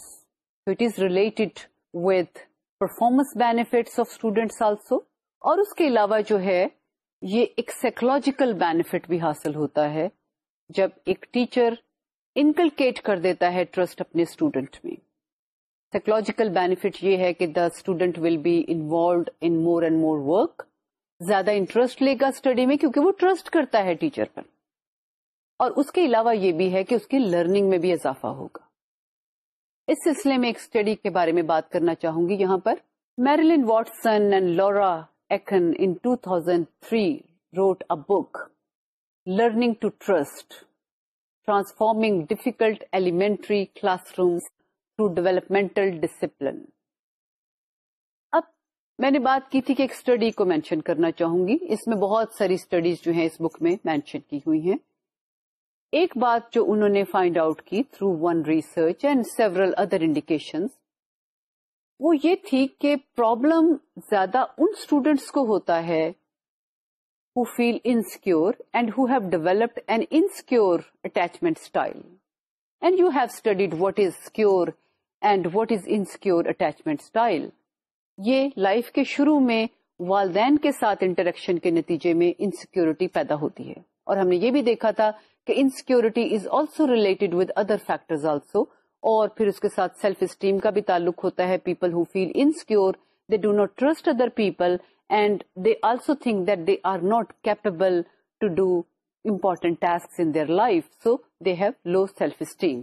it is related with performance benefit of students also اور اس کے علاوہ جو ہے یہ ایک سائیکولوجیکل بینیفٹ بھی حاصل ہوتا ہے جب ایک ٹیچر انکلکیٹ کر دیتا ہے ٹرسٹ اپنے اسٹوڈینٹ میں سائیکولوجیکل بینیفٹ یہ ہے کہ the student will be involved in more and more work زیادہ انٹرسٹ لے گا اسٹڈی میں کیونکہ وہ ٹرسٹ کرتا ہے ٹیچر پر اور اس کے علاوہ یہ بھی ہے کہ اس کی لرننگ میں بھی اضافہ ہوگا اس سلسلے میں ایک اسٹڈی کے بارے میں بات کرنا چاہوں گی یہاں پر Marilyn Watson and Laura Ecken Laura three wrote a book learning to trust transforming difficult elementary classroom to developmental discipline اب میں نے بات کی تھی کہ ایک اسٹڈی کو مینشن کرنا چاہوں گی اس میں بہت ساری اسٹڈیز جو ہیں اس بک میں مینشن کی ہوئی ہیں ایک بات جو انہوں نے فائنڈ آؤٹ کی through one research and several other indication وہ یہ تھی کہ پرابلم زیادہ ان اسٹوڈینٹس کو ہوتا ہے who who feel insecure and have developed an insecure attachment style. And you have studied what is secure and what is insecure attachment style. یہ لائف کے شروع میں والدین کے ساتھ انٹریکشن کے نتیجے میں انسیکیورٹی پیدا ہوتی ہے اور ہم نے یہ بھی دیکھا تھا کہ insecurity is also related with other factor also اور پھر اس کے ساتھ سیلف اسٹیم کا بھی تعلق ہوتا ہے people who feel insecure they do not trust other people and they also think that they are not capable to do important their life so they have low self esteem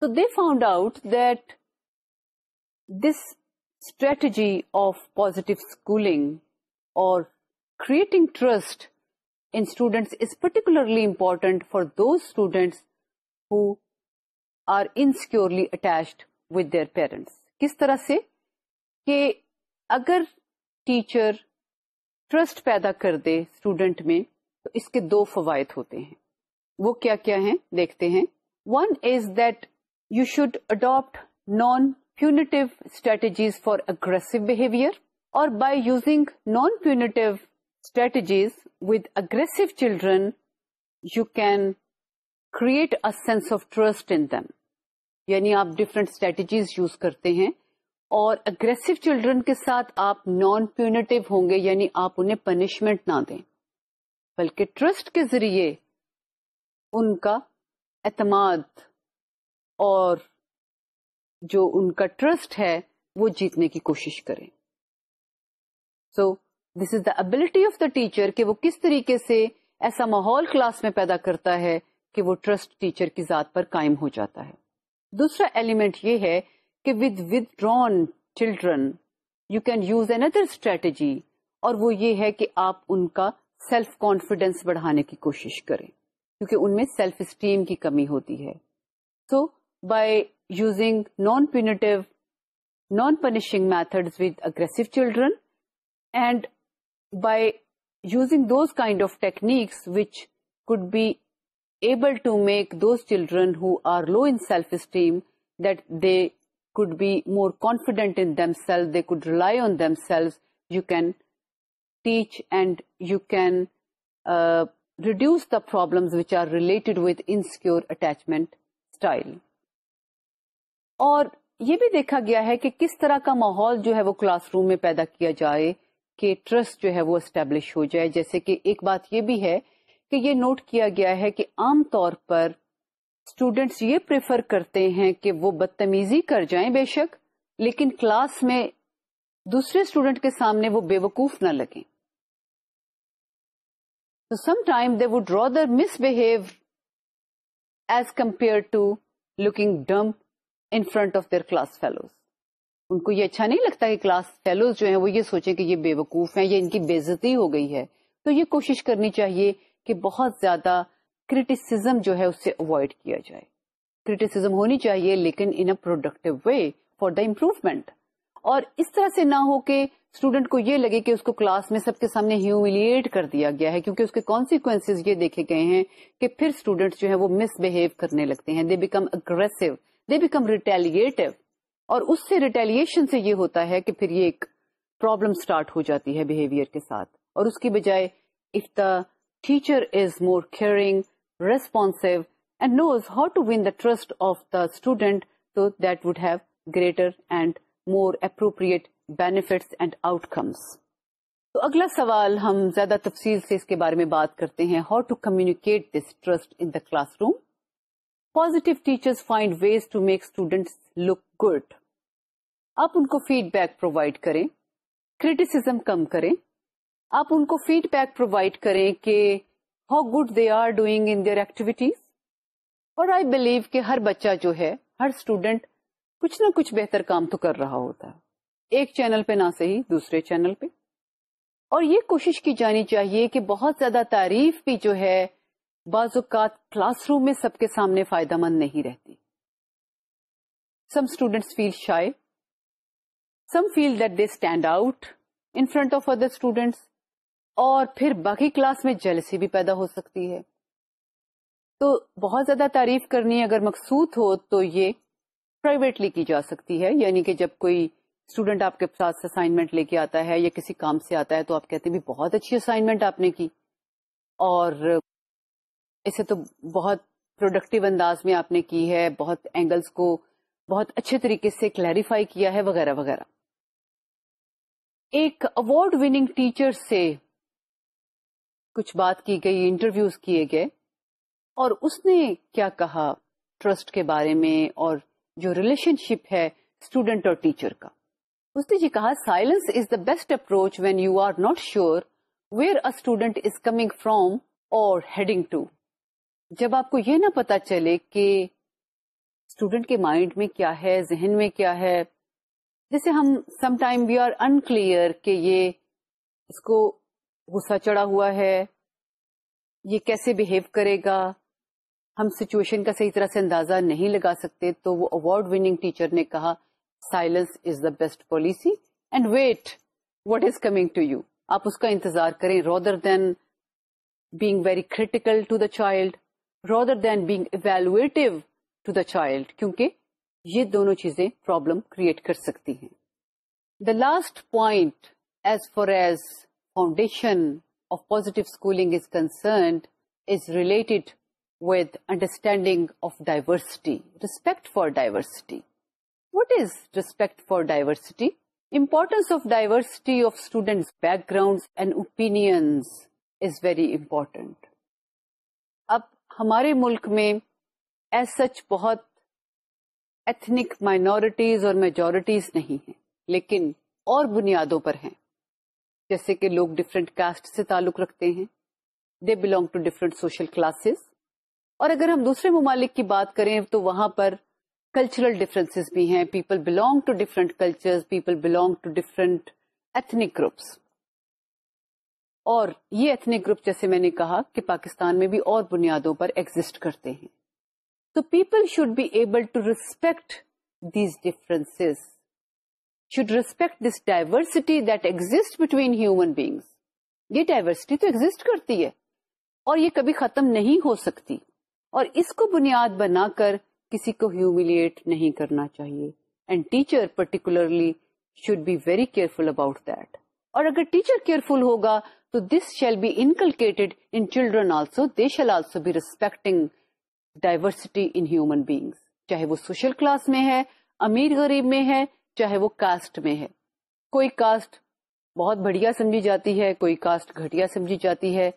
so they found out that this strategy of positive schooling اور creating trust in students is particularly important for those students are insecurely attached with their parents کس طرح سے کہ اگر ٹیچر ٹرسٹ پیدا کر دے اسٹوڈنٹ میں تو اس کے دو فوائد ہوتے ہیں وہ کیا کیا ہیں دیکھتے ہیں one is that you should adapt non punitive strategies for aggressive behaviour اور by using non punitive strategies with aggressive children you can create sense of trust in them یعنی آپ ڈفرینٹ اسٹریٹجیز یوز کرتے ہیں اور اگریسو چلڈرن کے ساتھ آپ نان پیونیٹو ہوں گے یعنی آپ انہیں پنشمنٹ نہ دیں بلکہ ٹرسٹ کے ذریعے ان کا اعتماد اور جو ان کا ٹرسٹ ہے وہ جیتنے کی کوشش کریں so this is the ability of the teacher کہ وہ کس طریقے سے ایسا ماحول کلاس میں پیدا کرتا ہے کہ وہ ٹرسٹ ٹیچر کی ذات پر قائم ہو جاتا ہے دوسرا ایلیمنٹ یہ ہے with with the children you can use another strategy اور وہ یہ ہے کہ آپ ان کا سیلف کانفیڈینس بڑھانے کی کوشش کریں کیونکہ ان میں سیلف اسٹیم کی کمی ہوتی ہے so by using non punitive non punishing method with aggressive children and by using those kind of techniques which would be able to make those children who are low in self esteem they could be more confident in themselves, they could rely on themselves, you can teach and you can uh, reduce the problems which are related with insecure attachment style. اور یہ بھی دیکھا گیا ہے کہ کس طرح کا ماحول جو ہے وہ کلاس روم میں پیدا کیا جائے کہ ٹرسٹ جو ہے وہ اسٹیبلش ہو جائے جیسے کہ ایک بات یہ بھی ہے کہ یہ نوٹ کیا گیا ہے کہ عام طور پر اسٹوڈینٹس یہ پریفر کرتے ہیں کہ وہ بدتمیزی کر جائیں بے شک لیکن کلاس میں دوسرے اسٹوڈینٹ کے سامنے وہ بے وقوف نہ لگیں تو some time they would rather misbehave as compare to looking dumb in front of their class fellows ان کو یہ اچھا نہیں لگتا کہ کلاس فیلوز جو ہیں وہ یہ سوچیں کہ یہ بے وقوف ہیں یہ ان کی بےزتی ہو گئی ہے تو یہ کوشش کرنی چاہیے کہ بہت زیادہ کریٹیسم جو ہے اس سے اوائڈ کیا جائے کریٹیسم ہونی چاہیے لیکن in a productive way for the improvement اور اس طرح سے نہ ہو کہ اسٹوڈینٹ کو یہ لگے کہ اس کو کلاس میں سب کے سامنے ہیومیلیٹ کر دیا گیا ہے کیونکہ اس کے کانسیکوینس یہ دیکھے گئے ہیں کہ پھر اسٹوڈینٹ جو ہے وہ مس بہیو کرنے لگتے ہیں they become aggressive they become retaliative اور اس سے ریٹیلیشن سے یہ ہوتا ہے کہ پھر یہ ایک پرابلم اسٹارٹ ہو جاتی ہے بہیویئر کے ساتھ اور اس کی بجائے if the teacher is more caring responsive and knows how to win the trust of the student so that would have greater and more appropriate benefits and outcomes. تو اگلا سوال ہم زیادہ تفصیل سے اس کے بارے میں بات کرتے ہیں how to communicate this trust in the classroom positive teacher find ways to make students look good آپ ان کو فیڈ بیک پرووائڈ کریں کریٹیسم کم کریں آپ ان کو فیڈ بیک پرووائڈ کریں کہ how good they are doing in their activities اور آئی بلیو کہ ہر بچہ جو ہے ہر اسٹوڈینٹ کچھ نہ کچھ بہتر کام تو کر رہا ہوتا ہے ایک چینل پہ نہ صحیح دوسرے چینل پہ اور یہ کوشش کی جانی چاہیے کہ بہت زیادہ تعریف بھی جو ہے بعض اوقات کلاس روم میں سب کے سامنے فائدہ مند نہیں رہتی some students feel shy some feel that they stand out in front of other students اور پھر باقی کلاس میں جیلسی بھی پیدا ہو سکتی ہے تو بہت زیادہ تعریف کرنی اگر مقصود ہو تو یہ پرائیویٹلی کی جا سکتی ہے یعنی کہ جب کوئی اسٹوڈینٹ آپ کے ساتھ اسائنمنٹ لے کے آتا ہے یا کسی کام سے آتا ہے تو آپ کہتے ہیں بھی بہت اچھی اسائنمنٹ آپ نے کی اور اسے تو بہت پروڈکٹیو انداز میں آپ نے کی ہے بہت اینگلس کو بہت اچھے طریقے سے کلیریفائی کیا ہے وغیرہ وغیرہ ایک اوارڈ وننگ ٹیچر سے کچھ بات کی گئی انٹرویوز کیے گئے اور اس نے کیا کہا ٹرسٹ کے بارے میں اور جو ریلیشن شپ ہے اسٹوڈینٹ اور ٹیچر کا اس نے جی کہا silence is the best approach when you are not sure where student is coming from اور ہیڈنگ ٹو جب آپ کو یہ نہ پتا چلے کہ اسٹوڈینٹ کے مائنڈ میں کیا ہے ذہن میں کیا ہے جیسے ہم some time we are unclear کہ یہ اس کو غصہ چڑھا ہوا ہے یہ کیسے بہیو کرے گا ہم سچویشن کا صحیح طرح سے اندازہ نہیں لگا سکتے تو وہ اوارڈ وننگ ٹیچر نے کہا silence is the best policy and wait what is coming to you آپ اس کا انتظار کریں rather than being very child rather than being evaluative to the child کیونکہ یہ دونوں چیزیں پرابلم کریٹ کر سکتی ہیں the last point as far as foundation of positive schooling is concerned is related with understanding of diversity respect for diversity what is respect for diversity importance of diversity of student background and open is very important اب ہمارے ملک میں لیکن اور بنیادوں پر ہیں جیسے کہ لوگ ڈفرینٹ کاسٹ سے تعلق رکھتے ہیں they belong to different social classes اور اگر ہم دوسرے ممالک کی بات کریں تو وہاں پر کلچرل ڈفرینس بھی ہیں people belong to different culture people belong to different ethnic groups اور یہ ایتھنک گروپ جیسے میں نے کہا کہ پاکستان میں بھی اور بنیادوں پر ایگزٹ کرتے ہیں تو people should be able to respect these differences should respect this beings. یہ diversity تو ایگزٹ کرتی ہے اور یہ کبھی ختم نہیں ہو سکتی اور اس کو بنیاد بنا کر کسی کو ہیوملیٹ نہیں کرنا چاہیے particularly should be very careful about that اور اگر ٹیچر careful ہوگا تو this shall be in in children also shall also be respecting diversity in human beings چاہے وہ سوشل کلاس میں ہے امیر غریب میں ہے چاہے وہ کاسٹ میں ہے کوئی کاسٹ بہت بڑھیا سمجھی جاتی ہے کوئی کاسٹ گھٹیا سمجھی جاتی ہے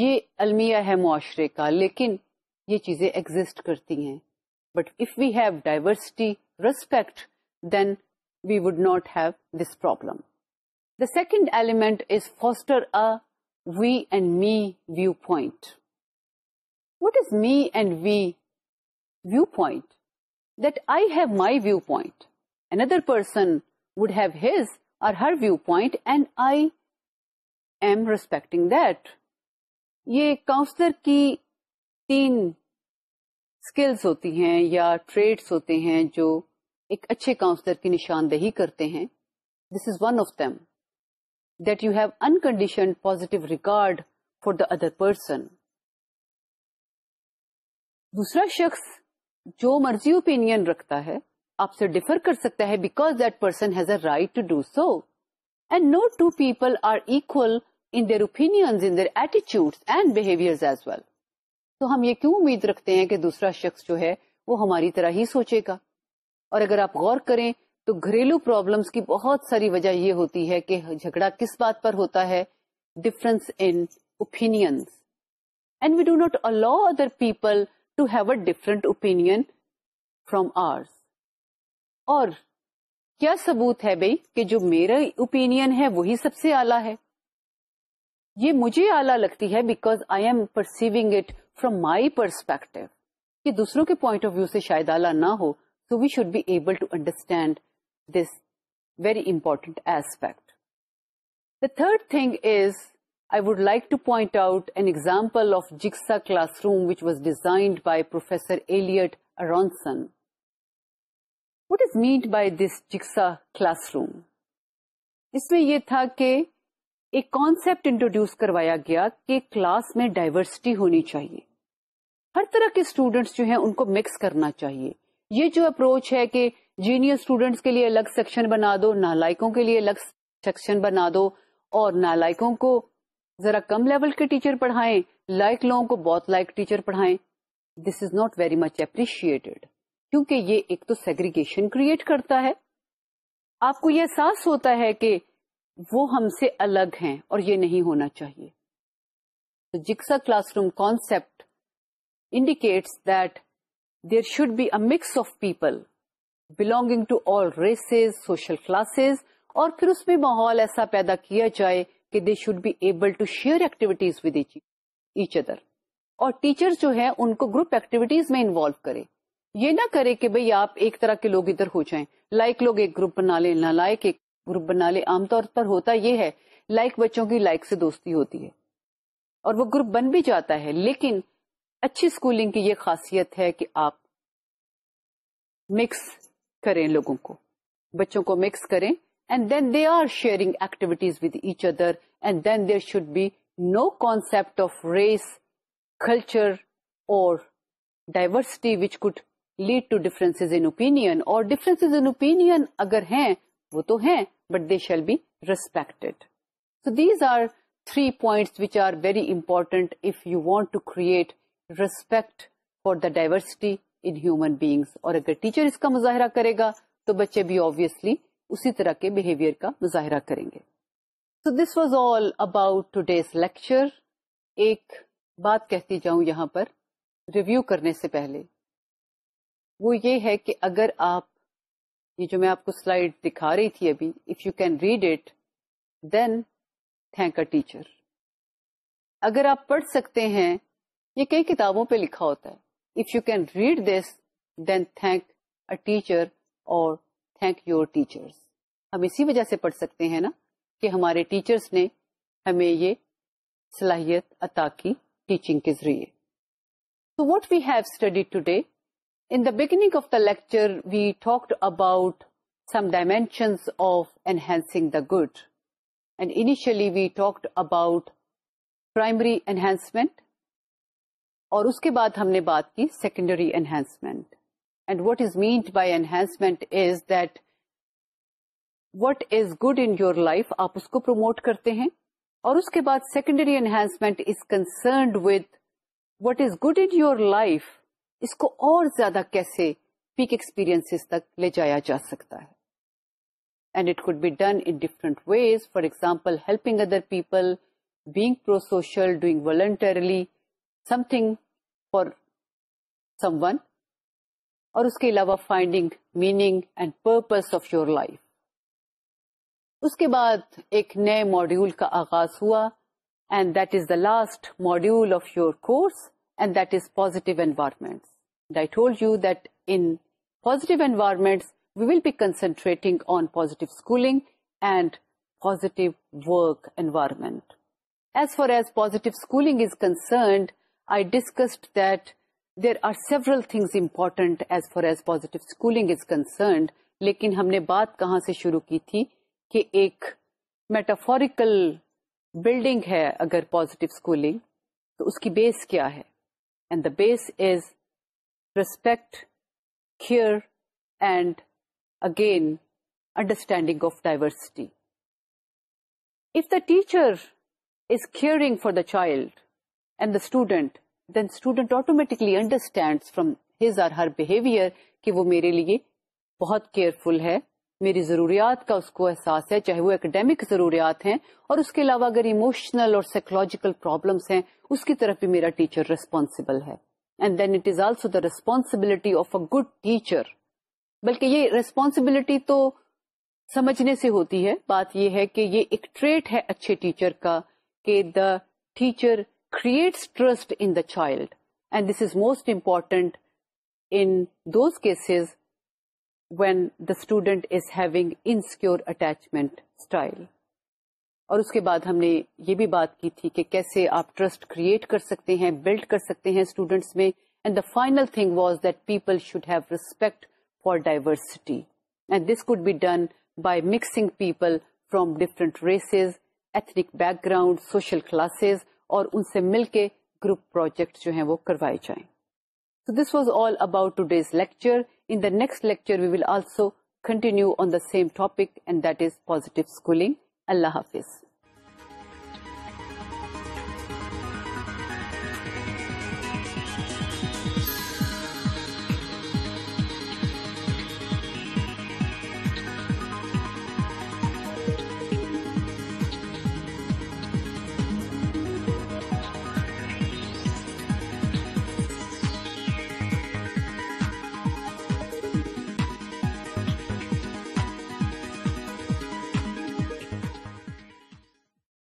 یہ المیا ہے معاشرے کا لیکن یہ چیزیں ایگزٹ کرتی ہیں but if we have diversity respect then we would not have this problem the second element is foster we and me viewpoint what is me and we viewpoint that I have my viewpoint another person would have his or her viewpoint and I am respecting that. یہ کاؤنسلر کی تین اسکلس ہوتی ہیں یا ٹریڈس ہوتے ہیں جو ایک اچھے کاؤنسلر کی نشاندہی کرتے ہیں this is one of them that you have unconditional positive regard for the other person دوسرا شخص جو مرضی اوپینئن رکھتا ہے آپ سے ڈیفر کر سکتا ہے because that person has a right to do so and no two people are equal in in open ایٹیچیوڈ and behaviour as well تو ہم یہ کیوں امید رکھتے ہیں کہ دوسرا شخص جو ہے وہ ہماری طرح ہی سوچے گا اور اگر آپ غور کریں تو گھریلو پرابلمس کی بہت ساری وجہ یہ ہوتی ہے کہ جھگڑا کس بات پر ہوتا ہے difference in and we do not allow other people to have a different opinion from ours اور کیا ثبوت ہے بھائی کہ جو میرا اوپینئن ہے وہی سب سے آلہ ہے یہ مجھے آلہ لگتی ہے because I am perceiving it from my perspective کہ دوسروں کے پوائنٹ آف ویو سے شاید نہ ہو we should be able to understand this very important aspect the third thing is I would like to point out an example of jigsaw classroom which was designed by professor Elliot Aronson what is meant by this jigsaw classroom اس میں یہ تھا کہ ایک کانسیپٹ انٹروڈیوس کروایا گیا کہ کلاس میں ڈائیورسٹی ہونی چاہیے ہر طرح کے اسٹوڈینٹس جو ہیں ان کو مکس کرنا چاہیے یہ جو اپروچ ہے کہ جینئر اسٹوڈینٹس کے لیے الگ سیکشن بنا دو نالائکوں کے لیے الگ سیکشن بنا دو اور نالائکوں کو ذرا کم لیول کے ٹیچر پڑھائیں لائک لوگوں کو بہت لائک ٹیچر پڑھائیں this is not very much appreciated کیونکہ یہ ایک تو سیگریگیشن کریٹ کرتا ہے آپ کو یہ احساس ہوتا ہے کہ وہ ہم سے الگ ہیں اور یہ نہیں ہونا چاہیے jigsaw classroom concept indicates that there should be a mix of people belonging to all races social classes اور پھر اس میں ماحول ایسا پیدا کیا جائے کہ they should be able to share activities with each other اور ٹیچر جو ہے ان کو گروپ ایکٹیویٹیز میں انوالو کرے یہ نہ کرے کہ بھئی آپ ایک طرح کے لوگ ادھر ہو جائیں لائک لوگ ایک گروپ بنا لے نہ لائک ایک گروپ بنا لے عام طور پر ہوتا یہ ہے لائک بچوں کی لائک سے دوستی ہوتی ہے اور وہ گروپ بن بھی جاتا ہے لیکن اچھی اسکولنگ کی یہ خاصیت ہے کہ آپ مکس کریں لوگوں کو بچوں کو مکس کریں and then they are sharing activities with each other and then there should be no concept of race culture اور diversity which could lead to difference in in open open اور اگر ہیں ہیں وہ تو but they shall be so these are are three which very important if you want to create respect for the diversity in human beings اور اگر ٹیچر اس کا مظاہرہ کرے گا تو بچے بھی آبیسلی اسی طرح کے بہیویئر کا مظاہرہ کریں گے so this was all about today's lecture ایک بات کہتی جاؤں یہاں پر ریویو کرنے سے پہلے وہ یہ ہے کہ اگر آپ یہ جو میں آپ کو سلائیڈ دکھا رہی تھی ابھی if you can read it then thank a teacher اگر آپ پڑھ سکتے ہیں یہ کئی کتابوں پہ لکھا ہوتا ہے if you can read this then thank a teacher اور تھینک یور ٹیچرس ہم اسی وجہ سے پڑھ سکتے ہیں نا کہ ہمارے ٹیچرس نے ہمیں یہ صلاحیت عطا کی ٹیچنگ کے ذریعے تو what we have study today In the beginning of the lecture, we talked about some dimensions of enhancing the good. And initially we talked about primary enhancement اور اس کے بعد ہم نے بات کی secondary enhancement and what is meant by enhancement is what is good in life آپ اس کو پروموٹ کرتے ہیں اور اس کے بعد secondary enhancement is concerned with what is good in life اس کو اور زیادہ کیسے پیک ایکسپیرینس تک لے جایا جا سکتا ہے and it could be done in different ways for example helping other people being prosocial doing voluntarily something for someone اور اس کے علاوہ finding meaning and purpose of your life اس کے بعد ایک نئے ماڈیول کا آغاز ہوا and that is the last module of your course and that is positivity you that in positive will be concentrating on positive schooling and positive as far as positive schooling is concerned I discussed that there are several thing important as far as positive schooling is concerned لیکن ہم نے بات کہاں سے شروع کی تھی کہ ایک میٹافاریکل بلڈنگ ہے اگر پازیٹو اسکولنگ تو اس کی بیس کیا ہے and the base is respect care and again understanding of diversity of the teacher is caring for the child and the student then student automatically understand from his or her behaviour کہ وہ میرے لیے بہت کیئرفل ہے میری ضروریات کا اس کو احساس ہے چاہے وہ اکیڈیمک ضروریات ہیں اور اس کے علاوہ اگر ایموشنل اور سائیکولوجیکل پرابلمس ہیں اس کی طرف بھی میرا ٹیچر ریسپانسبل ہے and then it is also the responsibility of a good teacher بلکہ یہ ریسپانسبلٹی تو سمجھنے سے ہوتی ہے بات یہ ہے کہ یہ ایک ٹریٹ ہے اچھے ٹیچر کا کہ the teacher creates trust in the child and this is most important in those cases when the student is having insecure attachment style اور اس کے بعد ہم نے یہ بھی بات کی تھی کہ کیسے آپ ٹرسٹ کریٹ کر سکتے ہیں بلڈ کر سکتے ہیں اسٹوڈینٹس میں and the final thing was that people should have respect for diversity and this could be done by mixing people from different races ethnic background social classes اور ان سے مل کے گروپ پروجیکٹ جو ہیں وہ کروائے جائیں so this was all about today's lecture in the next lecture we will also continue on the the the the the them topic and that is positive school اللہ حافظ